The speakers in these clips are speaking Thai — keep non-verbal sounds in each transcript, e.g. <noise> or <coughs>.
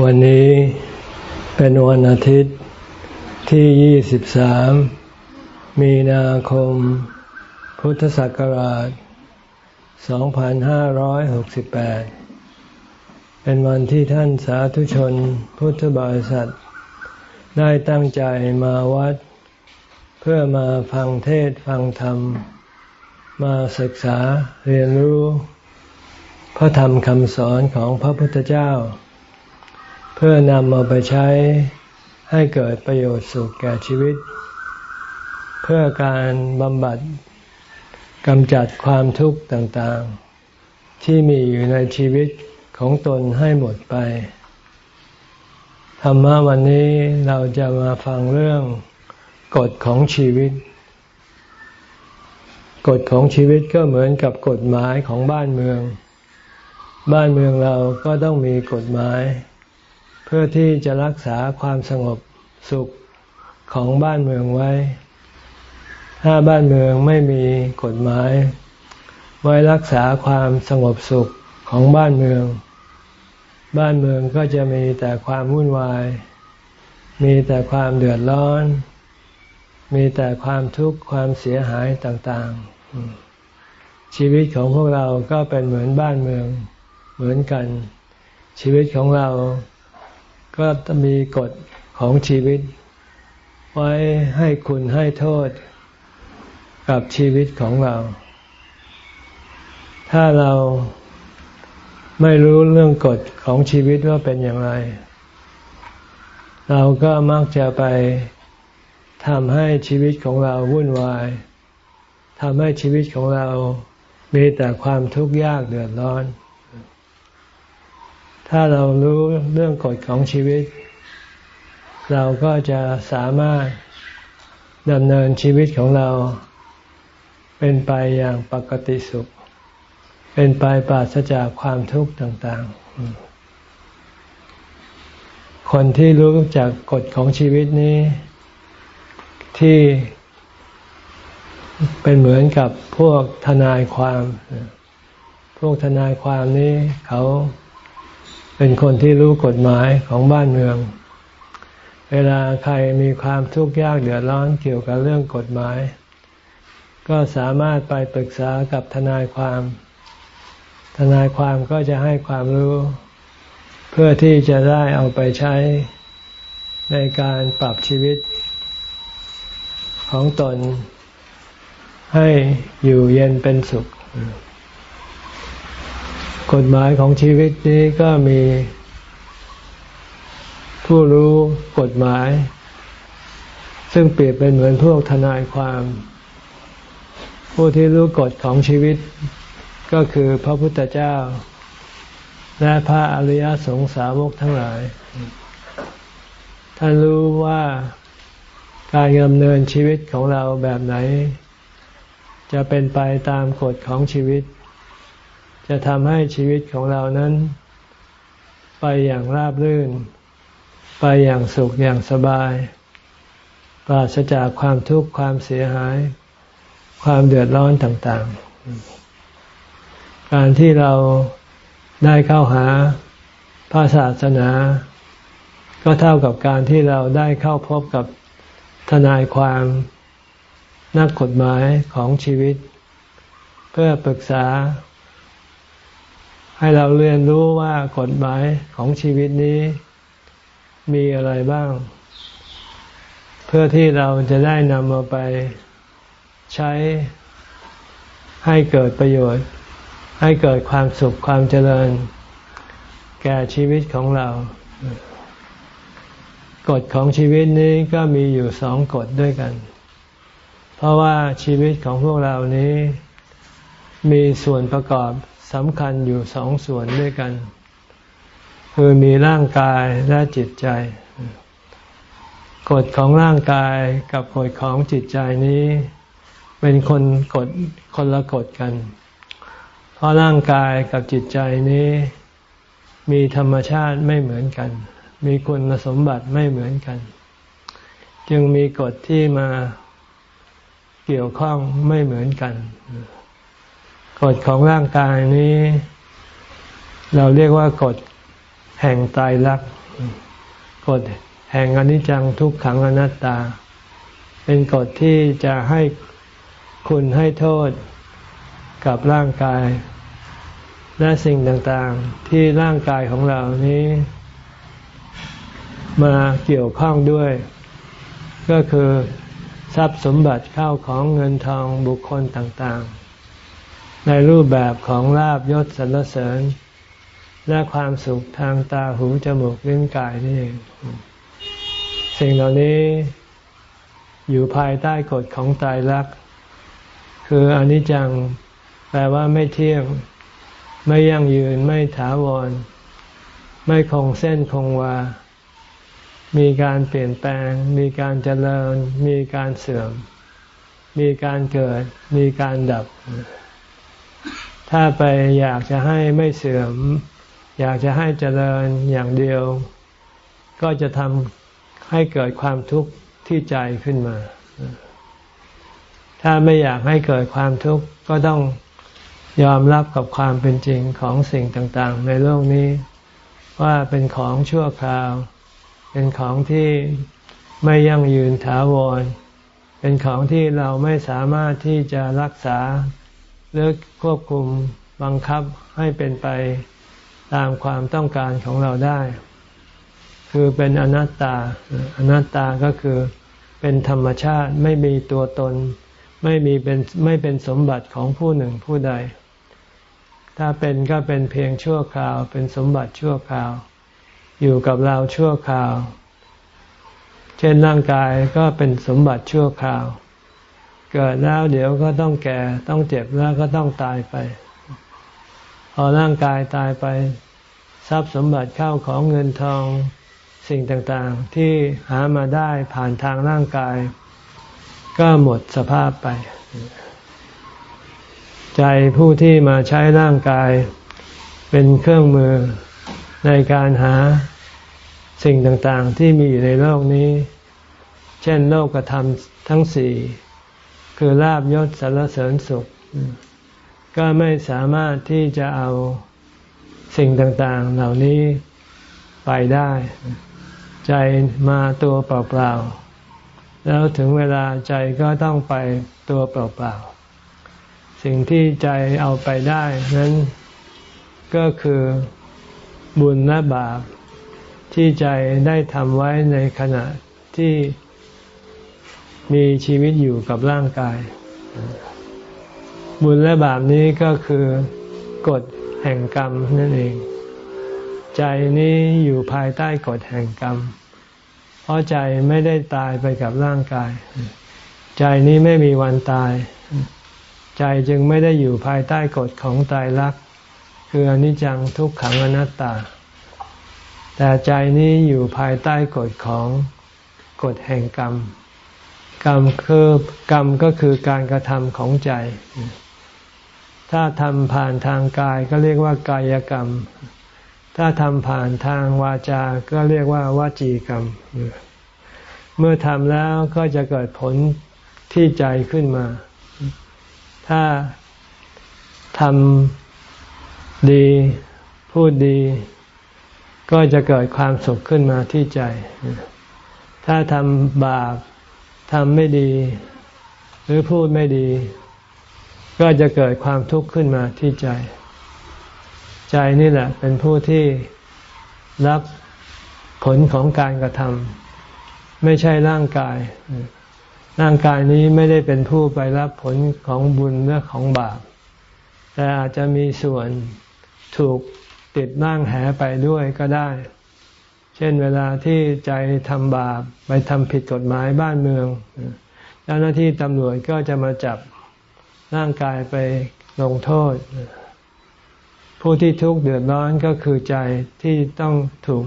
วันนี้เป็นวันอาทิตย์ที่ 23 มีนาคม พุทธศักราช 2568 เป็นวันที่ท่านสาธุชนพุทธบริษัท ได้ตั้งใจมาวัด เพื่อมาฟังเทศฟังธรรม มาศึกษาเรียนรู้ พระธรรมคำสอนของพระพุทธเจ้า พื่อนำมาไปใช้ให้เกิดประโยชน์สุขแก่ชีวิต เพื่อการบำบัดกำจัดความทุกข์ต่างๆ ที่มีอยู่ในชีวิตของตนให้หมดไป ธรรมะวันนี้เราจะมาฟังเรื่องกฎของชีวิต กฎของชีวิตก็เหมือนกับกฎหมายของบ้านเมือง บ้านเมืองเราก็ต้องมีกฎหมาย พื่อที่จะรักษาความสงบสุขของบ้านเมืองไว้ ถ้าบ้านเมืองไม่มีกฎหมาย ไว้รักษาความสงบสุขของบ้านเมือง บ้านเมืองก็จะมีแต่ความวุ่นวาย มีแต่ความเดือดร้อน มีแต่ความทุกข์ความเสียหายต่างๆ ชีวิตของพวกเราก็เป็นเหมือนบ้านเมืองเหมือนกัน ชีวิตของเรา ก็จะมีกฎของชีวิต ไว้ให้คุณให้โทษกับชีวิตของเรา ถ้าเราไม่รู้เรื่องกฎของชีวิตว่าเป็นอย่างไร เราก็มักจะไปทำให้ชีวิตของเราวุ่นวายทำให้ชีวิตของเรามีแต่ความทุกข์ยากเดือดร้อน ถ้าเรารู้เรื่องกฎของชีวิต เราก็จะสามารถดำเนินชีวิตของเรา เป็นไปอย่างปกติสุข เป็นไปปราศจากความทุกข์ต่างๆ คนที่รู้จากกฎของชีวิตนี้ ที่เป็นเหมือนกับพวกทนายความ พวกทนายความนี้เขา เป็นคนที่รู้กฎหมายของบ้านเมือง เวลาใครมีความทุกข์ยากเดือดร้อนเกี่ยวกับเรื่องกฎหมาย ก็สามารถไปปรึกษากับทนายความ ทนายความก็จะให้ความรู้ เพื่อที่จะได้เอาไปใช้ในการปรับชีวิตของตนให้อยู่เย็นเป็นสุข กฎหมายของชีวิตนี้ก็มีผู้รู้กฎหมาย ซึ่งเปรียบเป็นเหมือนพวกทนายความ ผู้ที่รู้กฎของชีวิต ก็คือพระพุทธเจ้า และพระอริยสงสาวกทั้งหลาย ท่านรู้ว่าการดำเนินชีวิตของเราแบบไหน จะเป็นไปตามกฎของชีวิต จะทำให้ชีวิตของเรานั้น ไปอย่างราบรื่น ไปอย่างสุขอย่างสบาย ปราศจากความทุกข์ความเสียหาย ความเดือดร้อนต่างๆ การที่เราได้เข้าหาพระศาสนา ก็เท่ากับการที่เราได้เข้าพบกับทนายความนักกฎหมายของชีวิต เพื่อปรึกษา ให้เราเรียนรู้ว่ากฎหมายของชีวิตนี้มีอะไรบ้าง เพื่อที่เราจะได้นำมาไปใช้ให้เกิดประโยชน์ ให้เกิดความสุขความเจริญ แก่ชีวิตของเรา กฎของชีวิตนี้ก็มีอยู่สองกฎด้วยกัน เพราะว่าชีวิตของพวกเรานี้มีส่วนประกอบ สำคัญอยู่สองส่วนด้วยกัน คือมีร่างกายและจิตใจ กฎของร่างกายกับกฎของจิตใจนี้ เป็นคนกฎคนละกฎกัน เพราะร่างกายกับจิตใจนี้ มีธรรมชาติไม่เหมือนกัน มีคุณสมบัติไม่เหมือนกัน จึงมีกฎที่มาเกี่ยวข้องไม่เหมือนกัน กฎของร่างกายนี้ เราเรียกว่ากฎแห่งตายรักกฎแห่งอนิจจังทุกขังอนัตตา เป็นกฎที่จะให้คุณให้โทษกับร่างกาย และสิ่งต่างๆที่ร่างกายของเรานี้ มาเกี่ยวข้องด้วย ก็คือทรัพย์สมบัติเข้าของเงินทองบุคคลต่างๆ ในรูปแบบของลาบยศสรรเสริญ และความสุขทางตาหูจมูกลิ้นกายนี่เองสิ่งเหล่านี้อยู่ภายใต้กฎของตายรัก คืออนิจจังแปลว่าไม่เที่ยง ไม่ยั่งยืนไม่ถาวร ไม่คงเส้นคงวา มีการเปลี่ยนแปลง มีการเจริญ มีการเสื่อม มีการเกิด มีการดับ ถ้าไปอยากจะให้ไม่เสื่อม อยากจะให้เจริญอย่างเดียว ก็จะทำให้เกิดความทุกข์ที่ใจขึ้นมา ถ้าไม่อยากให้เกิดความทุกข์ก็ต้องยอมรับกับความเป็นจริงของสิ่งต่างๆ ในโลกนี้ ว่าเป็นของชั่วคราว เป็นของที่ไม่ยั่งยืนถาวร เป็นของที่เราไม่สามารถที่จะรักษา หรือควบคุมบังคับให้เป็นไปตามความต้องการของเราได้ คือเป็นอนัตตา อนัตตาก็คือเป็นธรรมชาติไม่มีตัวตน ไม่มีเป็นไม่เป็นสมบัติของผู้หนึ่งผู้ใด ถ้าเป็นก็เป็นเพียงชั่วคราว เป็นสมบัติชั่วคราว อยู่กับเราชั่วคราว เช่นร่างกายก็เป็นสมบัติชั่วคราว เกิดแล้วเดี๋ยวก็ต้องแก่ต้องเจ็บแล้วก็ต้องตายไป พอร่างกายตายไป ทรัพย์สมบัติเข้าของเงินทองสิ่งต่างๆ ที่หามาได้ผ่านทางร่างกาย ก็หมดสภาพไป ใจผู้ที่มาใช้ร่างกายเป็นเครื่องมือในการหาสิ่งต่างๆ ที่มีอยู่ในโลกนี้ เช่นโลกธรรมทั้งสี่ คือลาบยศสารเสริญสุข ก็ไม่สามารถที่จะเอาสิ่งต่างๆ เหล่านี้ไปได้ ใจมาตัวเปล่าๆ แล้วถึงเวลาใจก็ต้องไปตัวเปล่าๆ สิ่งที่ใจเอาไปได้นั้นก็คือบุญและบาปที่ใจได้ทำไว้ในขณะที่ มีชีวิตอยู่กับร่างกาย บุญและบาปนี้ก็คือกฎแห่งกรรมนั่นเอง ใจนี้อยู่ภายใต้กฎแห่งกรรม เพราะใจไม่ได้ตายไปกับร่างกาย ใจนี้ไม่มีวันตาย ใจจึงไม่ได้อยู่ภายใต้กฎของตายรักคืออนิจจังทุกขังอนัตตา แต่ใจนี้อยู่ภายใต้กฎของกฎแห่งกรรม กรรมคือกรรมก็คือการกระทำของใจ ถ้าทำผ่านทางกายก็เรียกว่ากายกรรม ถ้าทำผ่านทางวาจา ก็เรียกว่าวาจีกรรม เมื่อทำแล้วก็จะเกิดผลที่ใจขึ้นมา ถ้าทำดีพูดดี ก็จะเกิดความสุขขึ้นมาที่ใจ ถ้าทำบาป ทำไม่ดี หรือพูดไม่ดี ก็จะเกิดความทุกข์ขึ้นมาที่ใจ ใจนี่แหละ เป็นผู้ที่รับผลของการกระทำไม่ใช่ร่างกาย ร่างกายนี้ไม่ได้เป็นผู้ไปรับผลของบุญและของบาป แต่อาจจะมีส่วนถูกติดนั่งแหไปด้วยก็ได้ เช่นเวลาที่ใจทำบาปไปทำผิดกฎหมายบ้านเมือง เจ้าหน้าที่ตำรวจก็จะมาจับร่างกายไปลงโทษ ผู้ที่ทุกข์เดือดร้อนก็คือใจที่ต้องถูก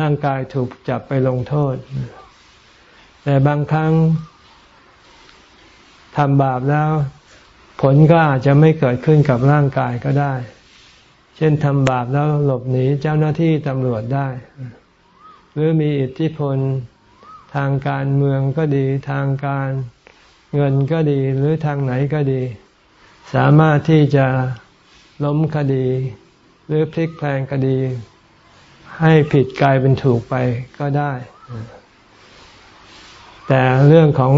ร่างกายถูกจับไปลงโทษ แต่บางครั้งทำบาปแล้ว ผลก็อาจจะไม่เกิดขึ้นกับร่างกายก็ได้ เช่นทำบาปแล้วหลบหนีเจ้าหน้าที่ตำรวจได้ หรือมีอิทธิพลทางการเมืองก็ดี ทางการเงินก็ดี หรือทางไหนก็ดี สามารถที่จะล้มคดี หรือพลิกแพลงคดี ให้ผิดกลายเป็นถูกไปก็ได้ แต่เรื่องของ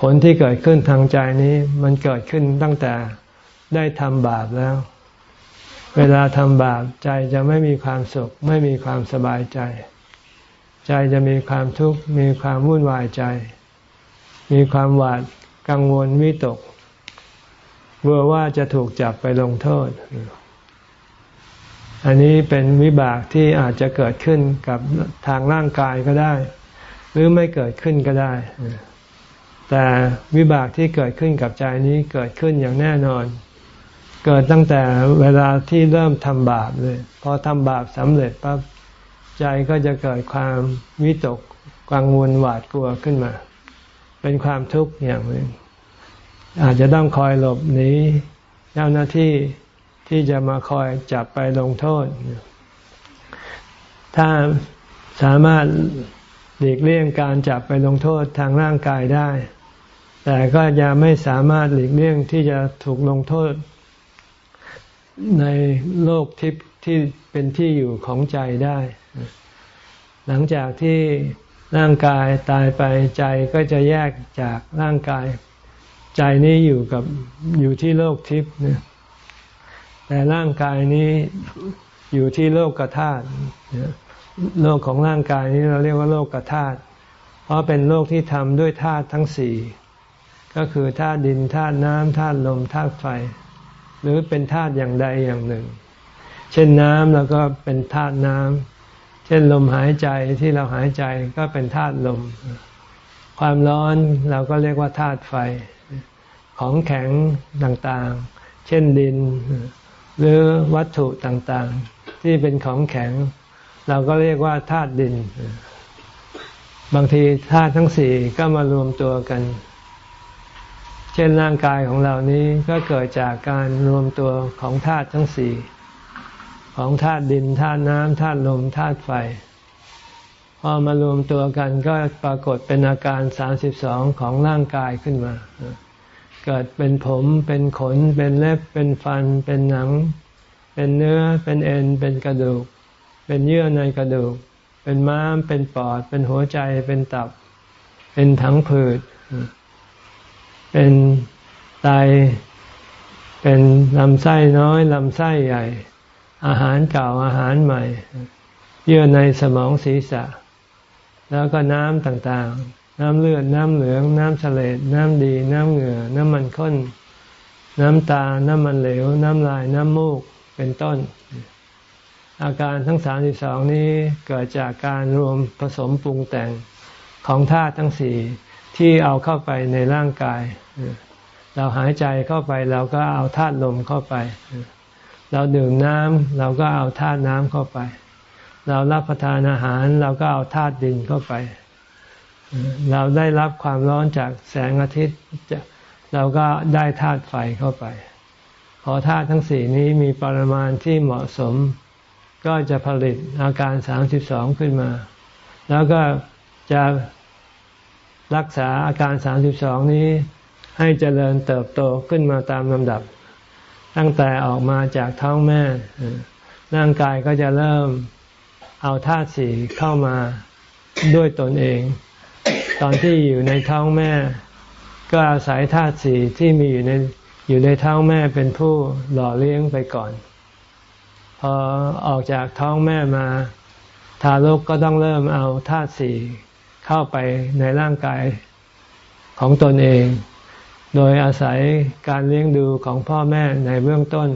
ผลที่เกิดขึ้นทางใจนี้มันเกิดขึ้นตั้งแต่ได้ทำบาปแล้ว เวลาทำบาปใจจะไม่มีความสุข ไม่มีความสบายใจ ใจจะมีความทุกข์มีความวุ่นวายใจ มีความหวาดกังวลวิตกกลัวว่าจะถูกจับไปลงโทษ อันนี้เป็นวิบากที่อาจจะเกิดขึ้นกับทางร่างกายก็ได้ หรือไม่เกิดขึ้นก็ได้ แต่วิบากที่เกิดขึ้นกับใจนี้เกิดขึ้นอย่างแน่นอน เกิดตั้งแต่เวลาที่เริ่มทำบาปเลย พอทำบาปสำเร็จปั๊บ ใจก็จะเกิดความวิตกกังวลหวาดกลัวขึ้นมา เป็นความทุกข์อย่างหนึ่งอาจจะต้องคอยหลบหนีเจ้าหน้าที่ที่จะมาคอยจับไปลงโทษ ถ้าสามารถหลีกเลี่ยงการจับไปลงโทษทางร่างกายได้ แต่ก็ยังไม่สามารถหลีกเลี่ยงที่จะถูกลงโทษ ในโลกทิพย์ที่เป็นที่อยู่ของใจได้ หลังจากที่ร่างกายตายไปใจก็จะแยกจากร่างกาย ใจนี้อยู่กับอยู่ที่โลกทิพย์นะแต่ร่างกายนี้อยู่ที่โลกกธาตุโลกของร่างกายนี้เราเรียกว่าโลกกธาตุเพราะเป็นโลกที่ทำด้วยธาตุทั้งสี่ก็คือธาตุดินธาตุน้ำธาตุลมธาตุไฟ หรือเป็นธาตุอย่างใดอย่างหนึ่ง เช่นน้ำแล้วก็เป็นธาตุน้ำ เช่นลมหายใจที่เราหายใจก็เป็นธาตุลม ความร้อนเราก็เรียกว่าธาตุไฟ ของแข็งต่างๆ เช่นดิน หรือวัตถุต่างๆ ที่เป็นของแข็ง เราก็เรียกว่าธาตุดิน บางทีธาตุทั้งสี่ก็มารวมตัวกัน เช่นร่างกายของเรานี้ก็เกิดจากการรวมตัวของธาตุทั้งสี่ ของธาตุดินธาตุน้ำธาตุลมธาตุไฟ พอมารวมตัวกันก็ปรากฏเป็นอาการสามสิบสองของร่างกายขึ้นมา เกิดเป็นผมเป็นขน เป็นเล็บ เป็นฟัน เป็นหนัง เป็นเนื้อ เป็นเอ็น เป็นกระดูก เป็นเยื่อในกระดูก เป็นม้าม เป็นปอด เป็นหัวใจ เป็นตับ เป็นถังผืด เป็นไต เป็นลำไส้น้อยลำไส้ใหญ่ อาหารเก่าอาหารใหม่ เยื่อในสมองศีรษะ แล้วก็น้ำต่างๆ น้ำเลือด น้ำเหลือง น้ำเสลดน้ำดี น้ำเหงื่อ น้ำมันข้น น้ำตา น้ำมันเหลว น้ำลาย น้ำมูก เป็นต้น อาการทั้งสามสิบสองนี้เกิดจากการรวมผสมปรุงแต่งของธาตุทั้งสี่ที่เอาเข้าไปในร่างกาย เราหายใจเข้าไปเราก็เอาธาตุลมเข้าไป เราดื่มน้ำเราก็เอาธาตุน้ำเข้าไป เรารับประทานอาหารเราก็เอาธาตุดินเข้าไป เราได้รับความร้อนจากแสงอาทิตย์เราก็ได้ธาตุไฟเข้าไป พอธาตุทั้งสี่นี้มีปริมาณที่เหมาะสม ก็จะผลิตอาการสามสิบสองขึ้นมา แล้วก็จะรักษาอาการสามสิบสองนี้ให้เจริญเติบโตขึ้นมาตามลำดับ ตั้งแต่ออกมาจากท้องแม่ ร่างกายก็จะเริ่มเอาธาตุสีเข้ามาด้วยตนเอง ตอนที่อยู่ในท้องแม่ ก็อาศัยธาตุสีที่มีอยู่ในอยู่ในท้องแม่เป็นผู้หล่อเลี้ยงไปก่อน พอออกจากท้องแม่มา ทารกก็ต้องเริ่มเอาธาตุสีเข้าไปในร่างกายของตนเอง โดยอาศัยการเลี้ยงดูของพ่อแม่ในเบื้องต้น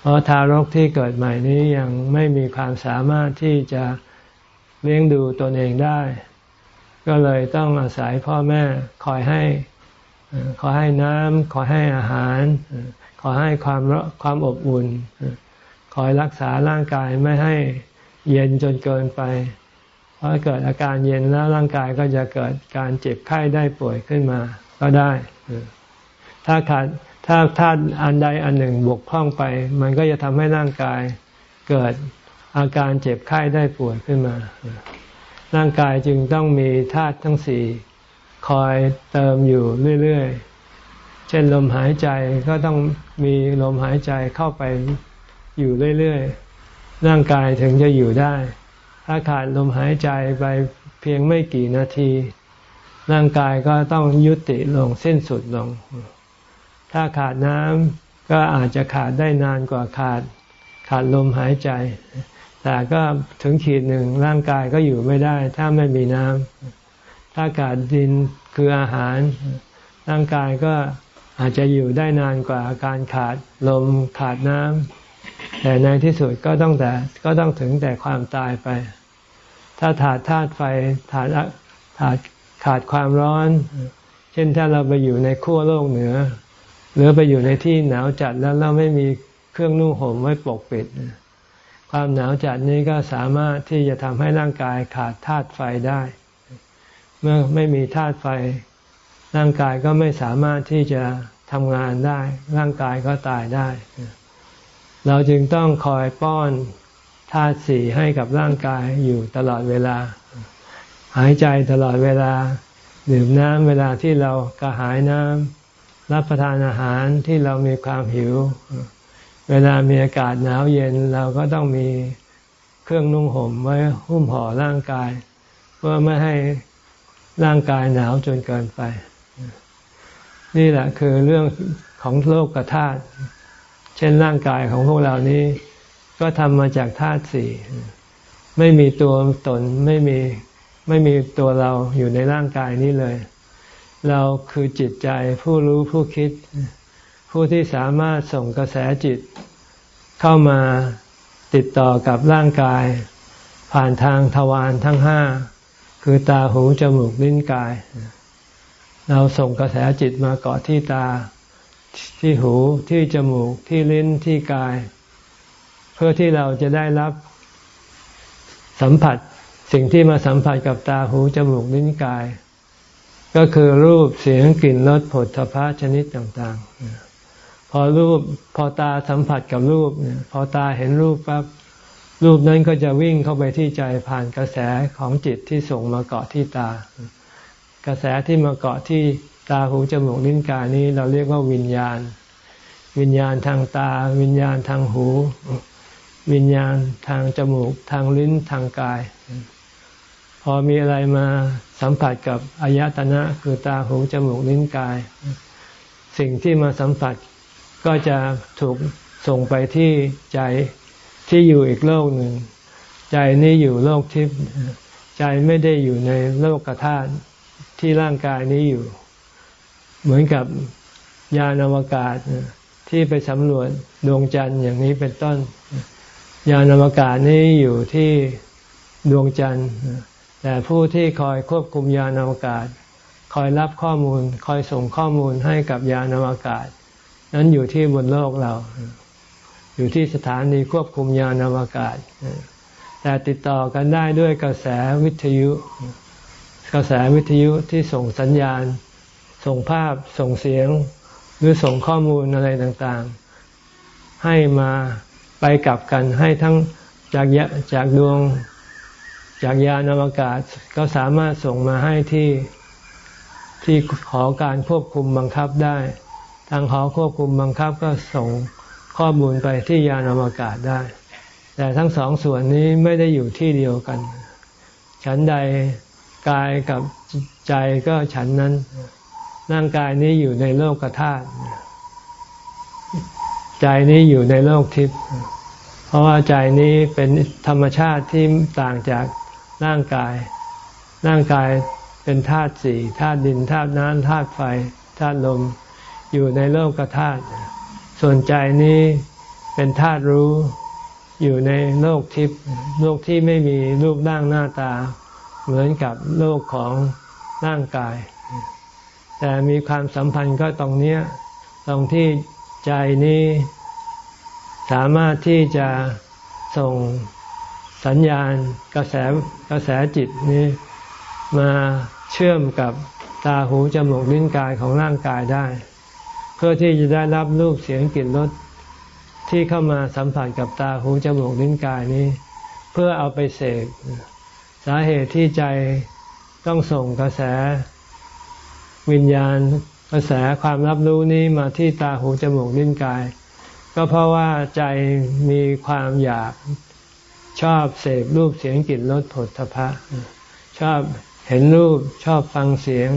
เพราะทารกที่เกิดใหม่นี้ยังไม่มีความสามารถที่จะเลี้ยงดูตนเองได้ ก็เลยต้องอาศัยพ่อแม่คอยให้ขอให้น้ำขอให้อาหาร ขอให้ความความอบอุ่น คอยรักษาร่างกายไม่ให้เย็นจนเกินไป เพราะเกิดอาการเย็นแล้วร่างกายก็จะเกิดการเจ็บไข้ได้ป่วยขึ้นมา ก็ได้ ถ้าขาดถ้าธาตุอันใดอันหนึ่งบกพร่องไป มันก็จะทำให้ร่างกายเกิดอาการเจ็บไข้ได้ป่วยขึ้นมา ร่างกายจึงต้องมีธาตุทั้งสี่คอยเติมอยู่เรื่อยๆ เช่นลมหายใจก็ต้องมีลมหายใจเข้าไปอยู่เรื่อยๆ ร่างกายถึงจะอยู่ได้ ถ้าขาดลมหายใจไปเพียงไม่กี่นาที ร่างกายก็ต้องยุติลงสิ้นสุดลง ถ้าขาดน้ำก็อาจจะขาดได้นานกว่าขาด ขาดลมหายใจ แต่ก็ถึงขีดหนึ่งร่างกายก็อยู่ไม่ได้ ถ้าไม่มีน้ำถ้าขาดดินคืออาหาร ร่างกายก็อาจจะอยู่ได้นานกว่าการขาดลมขาดน้ำแต่ในที่สุดก็ต้องแต่ก็ต้องถึงแต่ความตายไป ถ้าขาดธาตุไฟขาดขาด ขาดความร้อน เช่นถ้าเราไปอยู่ในขั้วโลกเหนือ หรือไปอยู่ในที่หนาวจัดแล้วเราไม่มีเครื่องนุ่งห่มไว้ปกปิด ความหนาวจัดนี้ก็สามารถที่จะทำให้ร่างกายขาดธาตุไฟได้ เมื่อไม่มีธาตุไฟ ร่างกายก็ไม่สามารถที่จะทำงานได้ ร่างกายก็ตายได้ เราจึงต้องคอยป้อนธาตุสี่ให้กับร่างกายอยู่ตลอดเวลา หายใจตลอดเวลา ดื่มน้ำเวลาที่เรากระหายน้ำรับประทานอาหารที่เรามีความหิว เวลามีอากาศหนาวเย็นเราก็ต้องมีเครื่องนุ่งห่มไว้หุ้มห่อร่างกาย เพื่อไม่ให้ร่างกายหนาวจนเกินไป นี่แหละคือเรื่องของโลกธาตุเช่นร่างกายของพวกเรานี้ ก็ทำมาจากธาตุสี่ไม่มีตัวตนไม่มี ไม่มีตัวเราอยู่ในร่างกายนี้เลย เราคือจิตใจผู้รู้ผู้คิด ผู้ที่สามารถส่งกระแสจิต เข้ามาติดต่อกับร่างกาย ผ่านทางทวารทั้งห้าคือตาหูจมูกลิ้นกาย เราส่งกระแสจิตมาเกาะที่ตาที่หูที่จมูกที่ลิ้นที่กาย เพื่อที่เราจะได้รับสัมผัส สิ่งที่มาสัมผัสกับตาหูจมูกลิ้นกาย ก็คือรูปเสียงกลิ่นรสผลทพะชนิดต่างๆ พอรูปพอตาสัมผัสกับรูปพอตาเห็นรูปปั๊บรูปนั้นก็จะวิ่งเข้าไปที่ใจผ่านกระแสของจิตที่ส่งมาเกาะที่ตา กระแสที่มาเกาะที่ตาหูจมูกลิ้นกายนี้เราเรียกว่าวิญญาณ วิญญาณทางตา วิญญาณทางหู วิญญาณทางจมูก ทางลิ้นทางกาย พอมีอะไรมาสัมผัสกับอายตนะคือตาหูจมูกลิ้นกาย สิ่งที่มาสัมผัสก็จะถูกส่งไปที่ใจที่อยู่อีกโลกหนึ่ง ใจนี้อยู่โลกทิพย์ใจไม่ได้อยู่ในโลกกระธาตุที่ร่างกายนี้อยู่ เหมือนกับยานอวกาศที่ไปสำรวจดวงจันทร์อย่างนี้เป็นต้น ยานอวกาศนี้อยู่ที่ดวงจันทร์ แต่ผู้ที่คอยควบคุมยานอวกาศ คอยรับข้อมูล คอยส่งข้อมูลให้กับยานอวกาศ นั้นอยู่ที่บนโลกเรา อยู่ที่สถานีควบคุมยานอวกาศ แต่ติดต่อกันได้ด้วยกระแสวิทยุ กระแสวิทยุที่ส่งสัญญาณ ส่งภาพ ส่งเสียง หรือส่งข้อมูลอะไรต่างๆ ให้มาไปกลับกันให้ทั้งจากยจากดวง จากยานอวกาศก็สามารถส่งมาให้ที่ที่ขอการควบคุมบังคับได้ ทางขอควบคุมบังคับก็ส่งข้อมูลไปที่ยานอวกาศได้ แต่ทั้งสองส่วนนี้ไม่ได้อยู่ที่เดียวกัน ฉันใดกายกับใจก็ฉันนั้น ร่างกายนี้อยู่ในโลกธาตุใจนี้อยู่ในโลกทิพย์เพราะว่าใจนี้เป็นธรรมชาติที่ต่างจาก ร่างกาย ร่างกายเป็นธาตุสี่ธาตุดินธาตุน้ำธาตุไฟธาตุลมอยู่ในโลกธาตุส่วนใจนี้เป็นธาตุรู้อยู่ในโลกทิพย์โลกที่ไม่มีรูปร่างหน้าตา เหมือนกับโลกของร่างกาย แต่มีความสัมพันธ์ก็ตรงเนี้ยตรงที่ใจนี้ สามารถที่จะส่ง สัญญาณกระแสกระแสจิตนี้มาเชื่อมกับตาหูจมูกลิ้นกายของร่างกายได้ เพื่อที่จะได้รับรูปเสียงกลิ่นรสที่เข้ามาสัมผัสกับตาหูจมูกลิ้นกายนี้ เพื่อเอาไปเสกสาเหตุที่ใจต้องส่งกระแสวิญญาณกระแสความรับรู้นี้มาที่ตาหูจมูกลิ้นกาย ก็เพราะว่าใจมีความอยาก ชอบเสพรูปเสียงกลิ่นรสผลทพะ ชอบเห็นรูปชอบฟังเสียง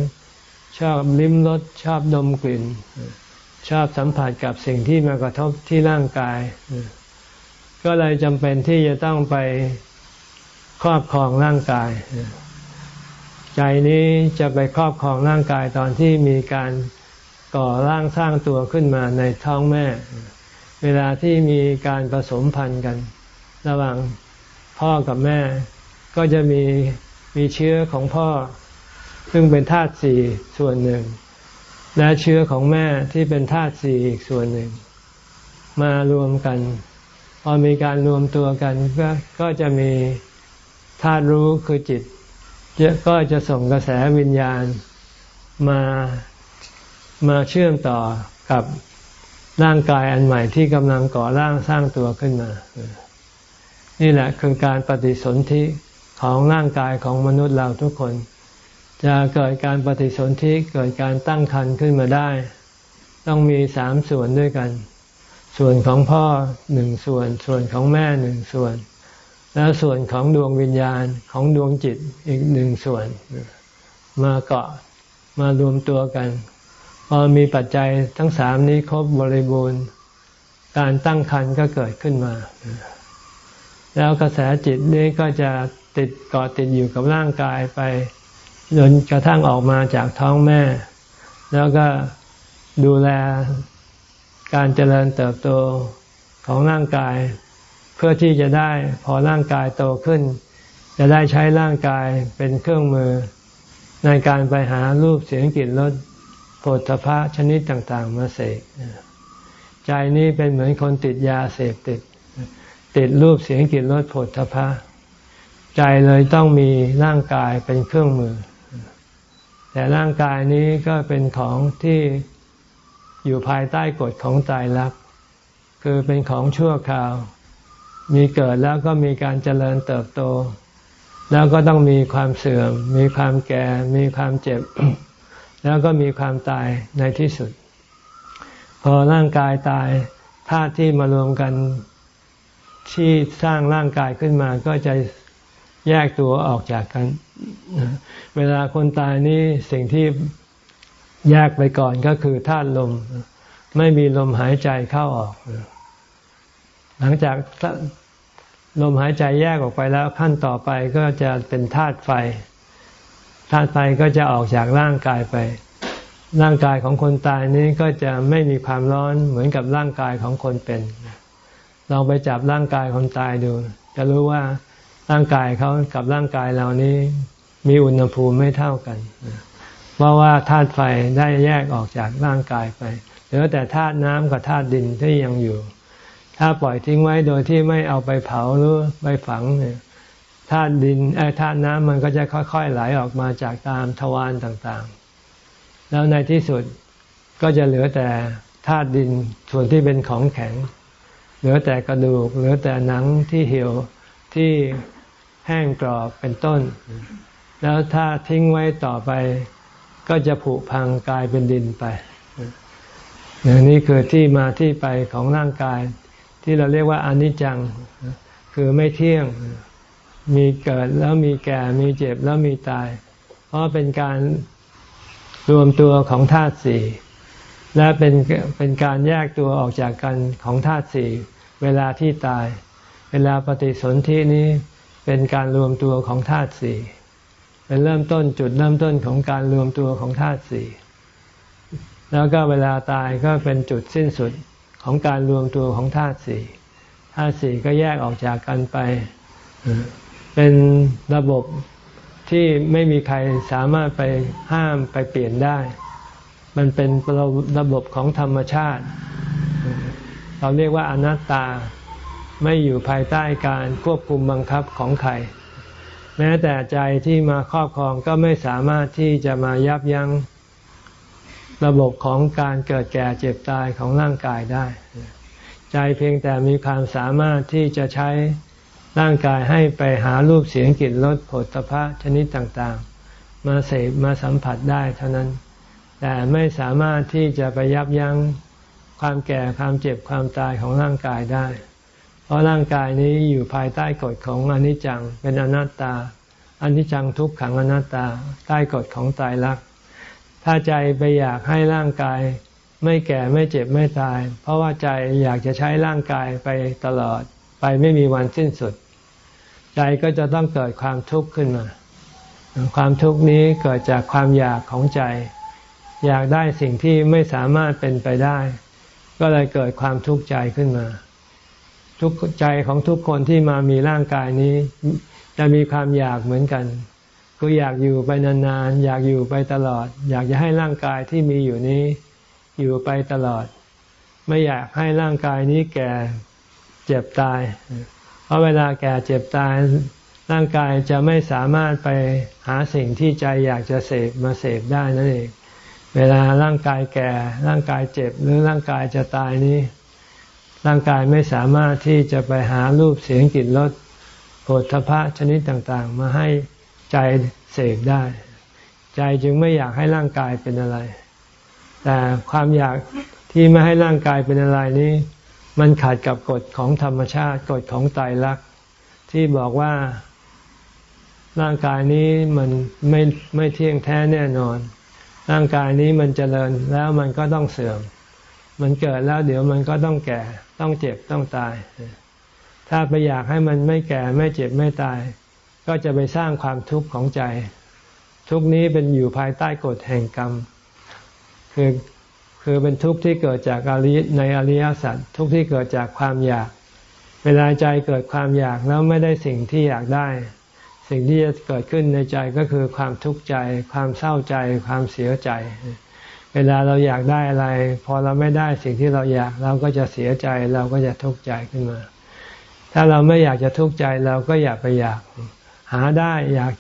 ชอบลิ้มรสชอบดมกลิ่น ชอบสัมผัสกับสิ่งที่มากระทบที่ร่างกาย ก็เลยจำเป็นที่จะต้องไปครอบครองร่างกาย ใจนี้จะไปครอบครองร่างกายตอนที่มีการก่อร่างสร้างตัวขึ้นมาในท้องแม่ เวลาที่มีการผสมพันธุ์กัน ระหว่าง พ่อกับแม่ ก็จะมีมีเชื้อของพ่อ ซึ่งเป็นธาตุสี่ส่วนหนึ่ง และเชื้อของแม่ที่เป็นธาตุสี่อีกส่วนหนึ่ง มารวมกัน พอมีการรวมตัวกันก็ก็จะมีธาตุรู้คือจิตก็จะส่งกระแสวิญญาณมามาเชื่อมต่อกับร่างกายอันใหม่ที่กำลังก่อร่างสร้างตัวขึ้นมา นี่แหละคือการปฏิสนธิของร่างกายของมนุษย์เราทุกคน จะเกิดการปฏิสนธิเกิดการตั้งครรภ์ขึ้นมาได้ ต้องมีสามส่วนด้วยกัน ส่วนของพ่อหนึ่งส่วน ส่วนของแม่หนึ่งส่วน แล้วส่วนของดวงวิญญาณของดวงจิตอีกหนึ่งส่วน มาเกาะมารวมตัวกัน พอมีปัจจัยทั้งสามนี้ครบบริบูรณ์ การตั้งครรภ์ก็เกิดขึ้นมา แล้วกระแสจิตนี้ก็จะติดเกาะติดอยู่กับร่างกายไปจนกระทั่งออกมาจากท้องแม่ แล้วก็ดูแลการเจริญเติบโตของร่างกาย เพื่อที่จะได้พอร่างกายโตขึ้น จะได้ใช้ร่างกายเป็นเครื่องมือ ในการไปหารูปเสียงกลิ่นรสโผฏฐะชนิดต่าง ๆ มาเสกใจนี้เป็นเหมือนคนติดยาเสพติด ติดรูปเสียงกลิ่นรสโผฏฐะใจเลยต้องมีร่างกายเป็นเครื่องมือ แต่ร่างกายนี้ก็เป็นของที่อยู่ภายใต้กฎของตายรัก คือเป็นของชั่วคราว มีเกิดแล้วก็มีการเจริญเติบโต แล้วก็ต้องมีความเสื่อม มีความแก่ มีความเจ็บ แล้วก็มีความตายในที่สุด พอร่างกายตายธาตุที่มารวมกัน ที่สร้างร่างกายขึ้นมาก็จะแยกตัวออกจากกัน เวลาคนตายนี่สิ่งที่แยกไปก่อนก็คือธาตุลม ไม่มีลมหายใจเข้าออก หลังจากลมหายใจแยกออกไปแล้วขั้นต่อไปก็จะเป็นธาตุไฟธาตุไฟก็จะออกจากร่างกายไป ร่างกายของคนตายนี้ก็จะไม่มีความร้อนเหมือนกับร่างกายของคนเป็น ลองไปจับร่างกายคนตายดู จะรู้ว่าร่างกายเขากับร่างกายเรานี้มีอุณหภูมิไม่เท่ากัน เพราะว่าธาตุไฟได้แยกออกจากร่างกายไปเหลือแต่ธาตุน้ำกับธาตุดินที่ยังอยู่ ถ้าปล่อยทิ้งไว้โดยที่ไม่เอาไปเผาหรือไปฝังเนี่ยธาตุดินไอ้ธาตุน้ำมันก็จะค่อยๆไหลออกมาจากตามทวารต่างๆ แล้วในที่สุดก็จะเหลือแต่ธาตุดินส่วนที่เป็นของแข็ง เหลือแต่กระดูก เหลือแต่หนังที่เหี่ยวที่แห้งกรอบเป็นต้น แล้วถ้าทิ้งไว้ต่อไป ก็จะผุพังกลายเป็นดินไปอย่างนี้คือที่มาที่ไปของร่างกาย ที่เราเรียกว่าอนิจจัง คือไม่เที่ยงมีเกิดแล้วมีแก่มีเจ็บแล้วมีตาย เพราะเป็นการรวมตัวของธาตุสี่ และเป็นเป็นการแยกตัวออกจากกันของธาตุสี่เวลาที่ตาย เวลาปฏิสนธินี้เป็นการรวมตัวของธาตุสี่เป็นเริ่มต้นจุดเริ่มต้นของการรวมตัวของธาตุสี่แล้วก็เวลาตายก็เป็นจุดสิ้นสุดของการรวมตัวของธาตุสี่ธาตุสี่ก็แยกออกจากกันไป เป็นระบบที่ไม่มีใครสามารถไปห้ามไปเปลี่ยนได้ มันเป็นระบบของธรรมชาติ เราเรียกว่าอนัตตาไม่อยู่ภายใต้การควบคุมบังคับของใคร แม้แต่ใจที่มาครอบครองก็ไม่สามารถที่จะมายับยั้งระบบของการเกิดแก่เจ็บตายของร่างกายได้ ใจเพียงแต่มีความสามารถที่จะใช้ร่างกายให้ไปหารูปเสียงกลิ่นรสผลตภะชนิดต่างๆ มาเสพมาสัมผัสได้เท่านั้น แต่ไม่สามารถที่จะไปยับยั้งความแก่ความเจ็บความตายของร่างกายได้ เพราะร่างกายนี้อยู่ภายใต้กฎของอนิจจังเป็นอนัตตาอนิจจังทุกขังอนัตตาใต้กฎของตายรัก ถ้าใจไปอยากให้ร่างกาย ไม่แก่ไม่เจ็บไม่ตาย เพราะว่าใจอยากจะใช้ร่างกายไปตลอดไปไม่มีวันสิ้นสุด ใจก็จะต้องเกิดความทุกข์ขึ้นมา ความทุกข์นี้เกิดจากความอยากของใจ อยากได้สิ่งที่ไม่สามารถเป็นไปได้ ก็เลยเกิดความทุกข์ใจขึ้นมา ทุกใจของทุกคนที่มามีร่างกายนี้ จะมีความอยากเหมือนกันก็อยากอยู่ไปนานๆ อยากอยู่ไปตลอด อยากจะให้ร่างกายที่มีอยู่นี้ อยู่ไปตลอด ไม่อยากให้ร่างกายนี้แก่เจ็บตาย เพราะเวลาแก่เจ็บตายร่างกายจะไม่สามารถไปหาสิ่งที่ใจอยากจะเสพมาเสพได้นั่นเอง เวลาร่างกายแก่ ร่างกายเจ็บหรือร่างกายจะตายนี้ ร่างกายไม่สามารถที่จะไปหารูปเสียงกลิ่นรสโผฏฐพะชนิดต่างๆ มาให้ใจเสกได้ ใจจึงไม่อยากให้ร่างกายเป็นอะไร แต่ความอยากที่ไม่ให้ร่างกายเป็นอะไรนี้ มันขาดกับกฎของธรรมชาติกฎของไตรลักษณ์ที่บอกว่าร่างกายนี้มันไม่ไม่เที่ยงแท้แน่นอน ร่างกายนี้มันเจริญแล้วมันก็ต้องเสื่อม มันเกิดแล้วเดี๋ยวมันก็ต้องแก่ ต้องเจ็บต้องตาย ถ้าไปอยากให้มันไม่แก่ไม่เจ็บไม่ตาย ก็จะไปสร้างความทุกข์ของใจ ทุกนี้เป็นอยู่ภายใต้กฎแห่งกรรม คือคือเป็นทุกข์ที่เกิดจากอริในอริยสัจทุกข์ที่เกิดจากความอยาก เวลาใจเกิดความอยากแล้วไม่ได้สิ่งที่อยากได้ สิ่งที่จะเกิดขึ้นในใจก็คือความทุกข์ใจ ความเศร้าใจ ความเสียใจ เวลาเราอยากได้อะไร พอเราไม่ได้สิ่งที่เราอยากเราก็จะเสียใจเราก็จะทุกข์ใจขึ้นมา ถ้าเราไม่อยากจะทุกข์ใจเราก็อย่าไปอยาก หาได้อยาก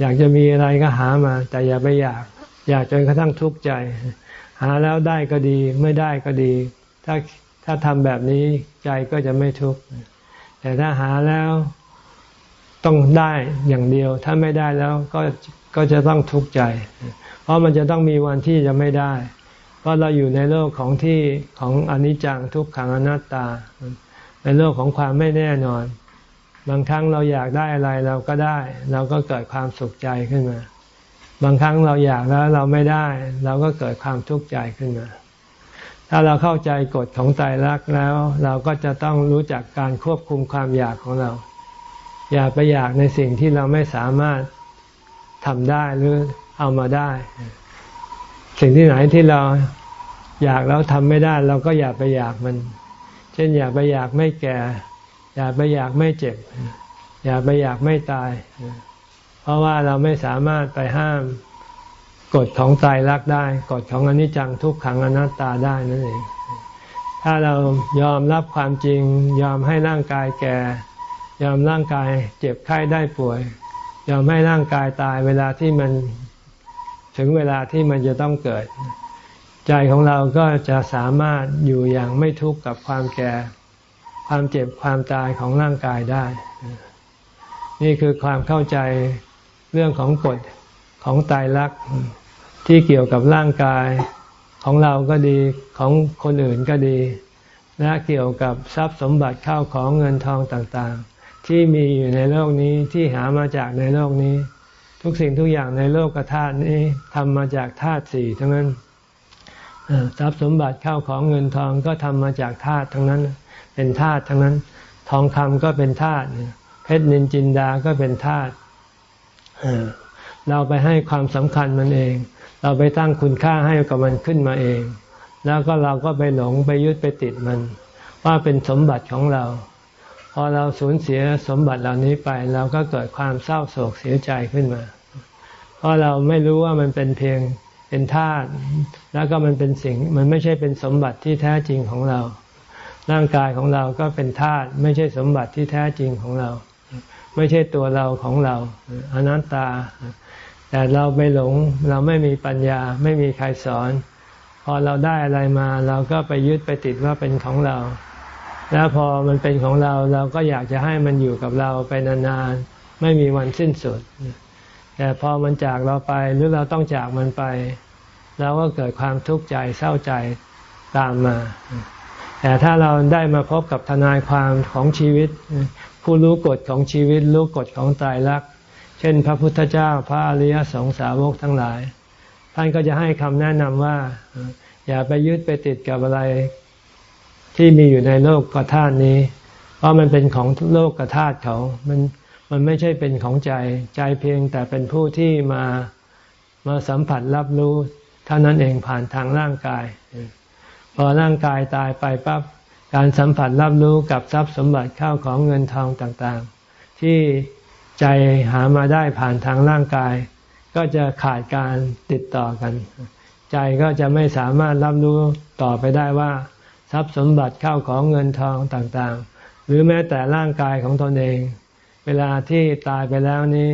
อยากจะมีอะไรก็หามา แต่อย่าไปอยาก อยากจนกระทั่งทุกข์ใจ หาแล้วได้ก็ดีไม่ได้ก็ดี ถ้าถ้าทำแบบนี้ใจก็จะไม่ทุกข์แต่ถ้าหาแล้ว ต้องได้อย่างเดียว ถ้าไม่ได้แล้วก็ก็จะต้องทุกข์ใจ เพราะมันจะต้องมีวันที่จะไม่ได้ เพราะเราอยู่ในโลกของที่ของอนิจจังทุกขังอนัตตา ในโลกของความไม่แน่นอน บางครั้งเราอยากได้อะไรเราก็ได้ เราก็เกิดความสุขใจขึ้นมา บางครั้งเราอยากแล้วเราไม่ได้ เราก็เกิดความทุกข์ใจขึ้นมา ถ้าเราเข้าใจกฎของใจรักแล้ว เราก็จะต้องรู้จักการควบคุมความอยากของเรา อย่าไปอยากในสิ่งที่เราไม่สามารถทำได้หรือเอามาได้ สิ่งที่ไหนที่เราอยากแล้วทำไม่ได้ เราก็อย่าไปอยากมัน เช่น อย่าไปอยากไม่แก่ อย่าไปอยากไม่เจ็บ อย่าไปอยากไม่ตาย เพราะว่าเราไม่สามารถไปห้ามกฎของตายรักได้ กฎของอนิจจังทุกขังอนัตตาได้นั่นเอง ถ้าเรายอมรับความจริง ยอมให้ร่างกายแก่ ยอมร่างกายเจ็บไข้ได้ป่วย ยอมให้ร่างกายตายเวลาที่มันถึงเวลาที่มันจะต้องเกิด ใจของเราก็จะสามารถอยู่อย่างไม่ทุกข์กับความแก่ ความเจ็บความตายของร่างกายได้ นี่คือความเข้าใจเรื่องของกฎของตายรักที่เกี่ยวกับร่างกายของเราก็ดีของคนอื่นก็ดี และเกี่ยวกับทรัพย์สมบัติเข้าของเงินทองต่างๆ ที่มีอยู่ในโลกนี้ที่หามาจากในโลกนี้ ทุกสิ่งทุกอย่างในโลกธาตุนี้ทำมาจากธาตุสี่ทั้งนั้นทรัพย์สมบัติเข้าของเงินทองก็ทำมาจากธาตุทั้งนั้น เป็นธาตุทั้งนั้น ทองคำก็เป็นธาตุเพชรนินจินดาก็เป็นธาตุเราไปให้ความสำคัญมันเอง เราไปตั้งคุณค่าให้กับมันขึ้นมาเอง แล้วก็เราก็ไปหลงไปยึดไปติดมัน ว่าเป็นสมบัติของเรา พอเราสูญเสียสมบัติเหล่านี้ไป เราก็เกิดความเศร้าโศกเสียใจขึ้นมา เพราะเราไม่รู้ว่ามันเป็นเพียงเป็นธาตุแล้วก็มันเป็นสิ่งมันไม่ใช่เป็นสมบัติที่แท้จริงของเรา ร่างกายของเราก็เป็นธาตุไม่ใช่สมบัติที่แท้จริงของเรา ไม่ใช่ตัวเราของเราอนัตตา แต่เราไปหลงเราไม่มีปัญญาไม่มีใครสอน พอเราได้อะไรมา เราก็ไปยึดไปติดว่าเป็นของเรา แล้วพอมันเป็นของเราเราก็อยากจะให้มันอยู่กับเราไปนานๆ ไม่มีวันสิ้นสุด แต่พอมันจากเราไปหรือเราต้องจากมันไปเราก็เกิดความทุกข์ใจเศร้าใจตามมา แต่ถ้าเราได้มาพบกับทนายความของชีวิต ผู้รู้กฎของชีวิต รู้กฎของตายรัก เช่น พระพุทธเจ้าพระอริยสงสาวกทั้งหลาย ท่านก็จะให้คำแนะนำว่า อย่าไปยึดไปติดกับอะไร ที่มีอยู่ในโลกกธาตุนี้ เพราะมันเป็นของโลกกธาตุเขา มันมันไม่ใช่เป็นของใจ ใจเพียงแต่เป็นผู้ที่มามาสัมผัสรับรู้เท่านั้นเองผ่านทางร่างกาย พอร่างกายตายไปปั๊บการสัมผัสรับรู้กับทรัพย์สมบัติข้าวของเงินทองต่างๆ ที่ใจหามาได้ผ่านทางร่างกาย ก็จะขาดการติดต่อกัน ใจก็จะไม่สามารถรับรู้ต่อไปได้ว่า ทรัพย์สมบัติเข้าของเงินทองต่างๆ หรือแม้แต่ร่างกายของตนเอง เวลาที่ตายไปแล้วนี้